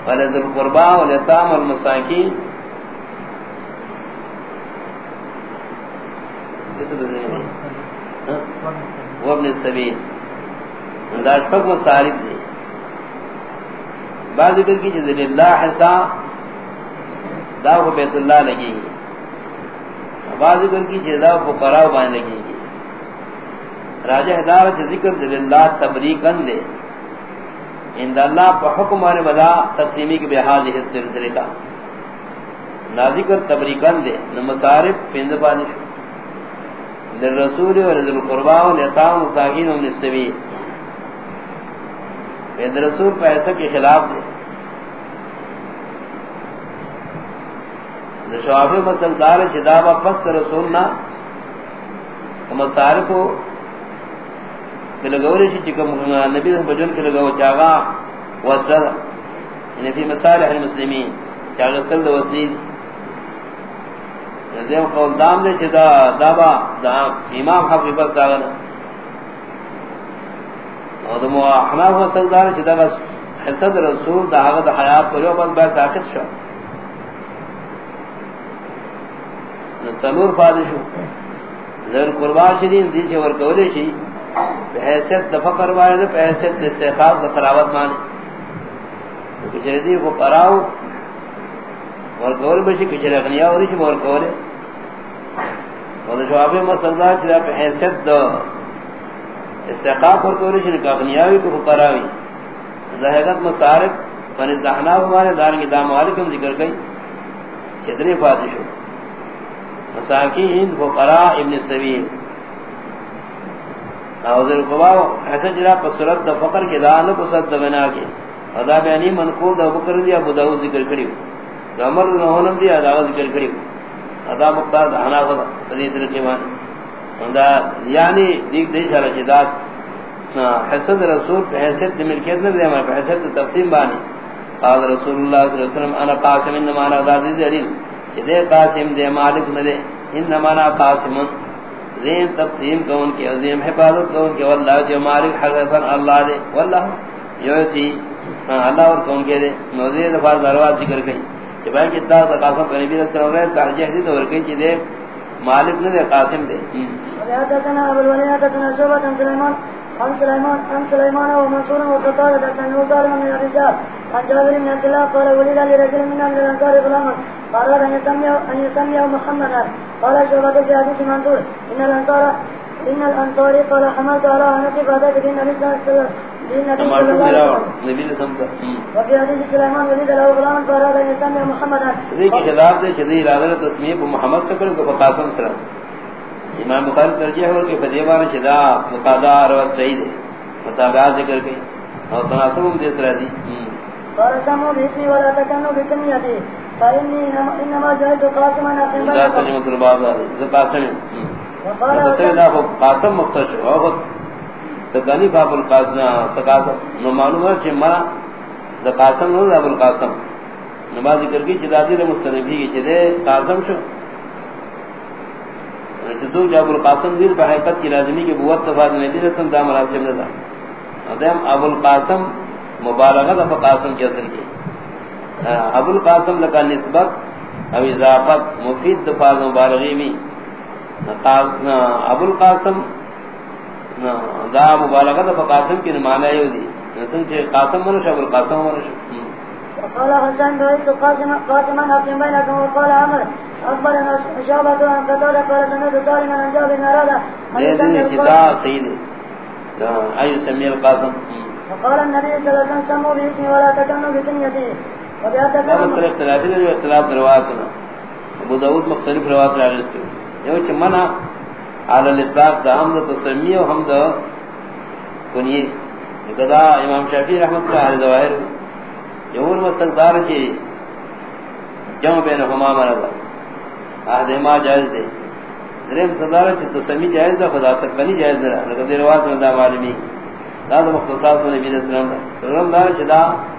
ولذ القربى واليتامى والمساكين ہاں؟ وابن السبيل انداز فق مصارف دی بعض ذکر کی جزر اللہ حسا داو بیت اللہ لگی گی بعض ذکر کی جزر داو فقراء بان لگی گی راجہ ادارہ ذکر ذل اللہ تبریکن دے۔ ان اللہ پر حکم آنے بدا تقسیمی کے بحاظ اس سلسلے کا۔ نازی کر تبریکن دے نمصارف پینز پانش للرسول و رضل القرباء و لیتام و ساکین رسول پر ایسا کے خلاف دے۔ شوافی مسئل دار چدابا پست رسولنا مصارفو کہ لگولی شی چکم نبی صلی بجن کے لگو چاگا وصل یعنی فی مسالح المسلمین چاگا سل دو وصلید دیم یعنی قول دام دے چی دا دابا دا امام حفی بس داغنا اور دا محناف وصل دار چی دا حسد رسول، دا حقد حیات پر یو بس بس آکت شو۔ سلور فادشو ذر قربان شدین دیچے ورکولی شی. بحیثیت دفقر والے بحیثیت استحقاق دا قراوت مانے کچھ ردی کو قراو ورکول بشی کچھ رغنیا ہوئی شی ورکولے اور شوابی مسئلہ چرا بحیثیت دا استحقاق ورکولی شی رغنیاوی کو قراوی ظاہرت مصارف فن الزحناب ہمارے دارنگی دام عالکم ذکر گئی کتنی فاتش مساکین، فقراء، ابن سبیل. اوزر قوا حسن جی جرا پر صورت د فقر کے دان کو صد بنا کے. ادا بیانی منقول د بکر دی، ابو داؤد ذکر کڑی عمر نہ دی ادا ذکر کڑی ادا مقدار انا خدا حدیث رقیبان اندا یعنی دیکھ دے شرع جدات جی حسن رسول پہ حیثیت ملکیت نہ دے ہمارے حیثیت تقسیم بانی قال رسول اللہ صلی اللہ علیہ وسلم، انا قاسم، انما انا ذات دلیل کہ دے قاسم دے مالک نہ دے، انما انا قاسم۔ زین تقسیم کون کی، عظیم حفاظت کون کی، واللہ جو مالک حقیقتاً اللہ دے، واللہ یوتی ہاں، اللہ اور کون کے دے؟ موزیر دفعہ ضرورات ذکر گئی کہ بھائی کتا تقاسم پر نبی رسول اللہ تحجیح دی تو ورکی چی دے مالک نے دے، قاسم دے۔ وحدثنا ابو الولي حدثنا شعبة عن سليمان عن سليمان عن سليمان ومنصور وقطار عن وقال من الرجال عن جابر بن عبد الله قال ولد لرجل من اهل الانصار غلاما۔ قال ان يسمي ان يسمي محمدا قال شعبة في حديث منصور ان الانصار ان الانصار قال حملت على انك فاتت دين النبي صلى الله عليه وسلم. وفي حديث سليمان ولد له غلام قال ان يسمي محمدا ذی کی خلاف دے چدی ارادہ تسمیہ محمد سے کرے تو قاسم سلام امام بخاری ترجیح ہے کہ فدیوان شدا مقادا اور صحیح ہے مطابقات ذکر کی اور تناسب ہم دیس رہی قال سمو بھیتی ولا تکنو بکنیتی فإنی انما جائد قاسما نقیم ذا ترجمہ الباب ذا قاسم. وقال قاسم مختصر اور تکانی باب القاسم تقاسم نو معلوم ہے کہ مرا ذا قاسم نو ابو القاسم. نماز ذکر کی جدادی دے مستنفی کی چدے قاسم شو. جدو جاب القاسم دیر پر حقیقت کی لازمی کی بوت تفاد نبی رسم دا مراسم ندا. دیم ابو القاسم مبالغت ابو قاسم کی اصل کی. ابو القاسم لکا نسبت او اضافت مفید دفاع مبالغی میں ابو القاسم دا مبالغت ابو قاسم کی نمانا یو دی. نسن چه قاسم منش ابو القاسم منش وقال حسن دوئت قاسم بینکم وقال عمر اخبرنا شعبت عن قال عن دین کتا سید ایو سمی القاسم. وقال النبي صلى الله عليه وسلم سموا باسمي ولا تكنوا بكنيتي سر اختلافی نے اختلاف روایت ابو داؤد مختلف روایت راغلی سے یہ کہ منع علی الاطلاق دا حمد تسمی و حمد کنیے کدا امام شافعی رحمۃ اللہ علیہ ظاہر یور مستقدار کی جمع بینہما مرض احد ما جائز دے دریم صدار چ تسمی جائز دا خدا تک کنی جائز نہ لگا دے روایت میں دا معلومی دا مختصات نبی صلی اللہ علیہ وسلم صلی اللہ علیہ وسلم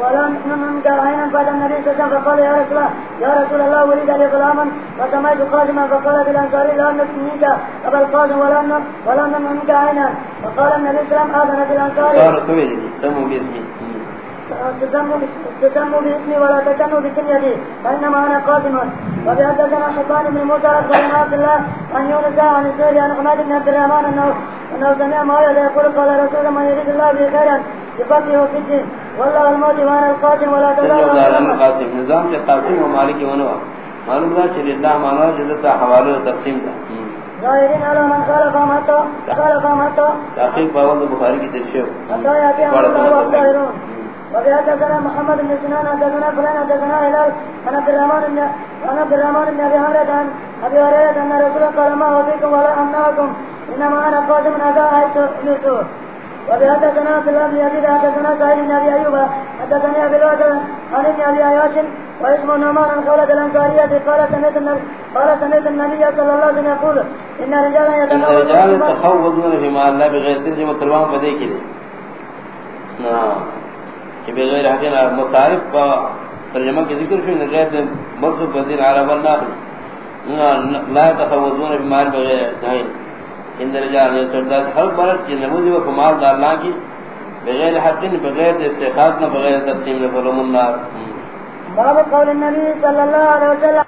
ولا من كان بعد النبي صلى الله عليه وسلم فقال يا رسول الله يا رسول الله ولد لي غلاما فسميت قاسما فقال بالانصار لا نكنيك ابا القاسم ولا ولا منك عينا فقال النبي صلى الله عليه وسلم اذن بالانصار قال تويل سمو باسمي. استسموا باسمي ولا تكنوا بكنيتي فانما انا قاسم. وبحدثنا حبان بن موسى اخبرنا عبد الله عن يونس عن الزهري عن حماد بن عبد الرحمن انه سمع معاويه يقول قال رسول من يريد الله به خيرا. يفقهه في الدين والله الموت وانا القاسم ولا تزال قاسم نظام کے قاسم و مالک ونوا معلوم ہے کہ اللہ مانا جدت حوالہ تقسیم تھا ظاہرین علی من قال قامتو قال قامتو تحقیق باوند بخاری کی ترشیو حتى يأتي أمر الله والظاهرون وبحدثنا محمد بن سنان حدثنا فلان حدثنا هلال عن عبد الرحمن بن عن عبد الرحمن بن ابي هريره عن ابي هريره ان رسول قال ما اوصيكم ولا امنعكم انما انا قادم اذا حيث يوسف وبحدثنا عبد الله بن يزيد حدثنا سعيد بن ابي ايوب حدثني ابي الوقت عن ابن ابي عياش واسمه نعمان عن خولة الانصارية قال سمعت قال سمعت النبي صلى الله عليه وسلم يقول ان رجالا يتخوضون في مال الله بغير ترجمة وتروان فديك لي کہ بغیر حقین مصارف کا ترجمہ کی ذکر شو غیر مذہب بدین عرب اللہ لا تخوضون بمال بغیر دائن ان رجال یترداس ہر برد کی نمودی و کمال دا اللہ کی، بغیر حقین بغیر استخاص نہ بغیر تقسیم نہ فرم اللہ باب قول النبی صلی اللہ علیہ وسلم۔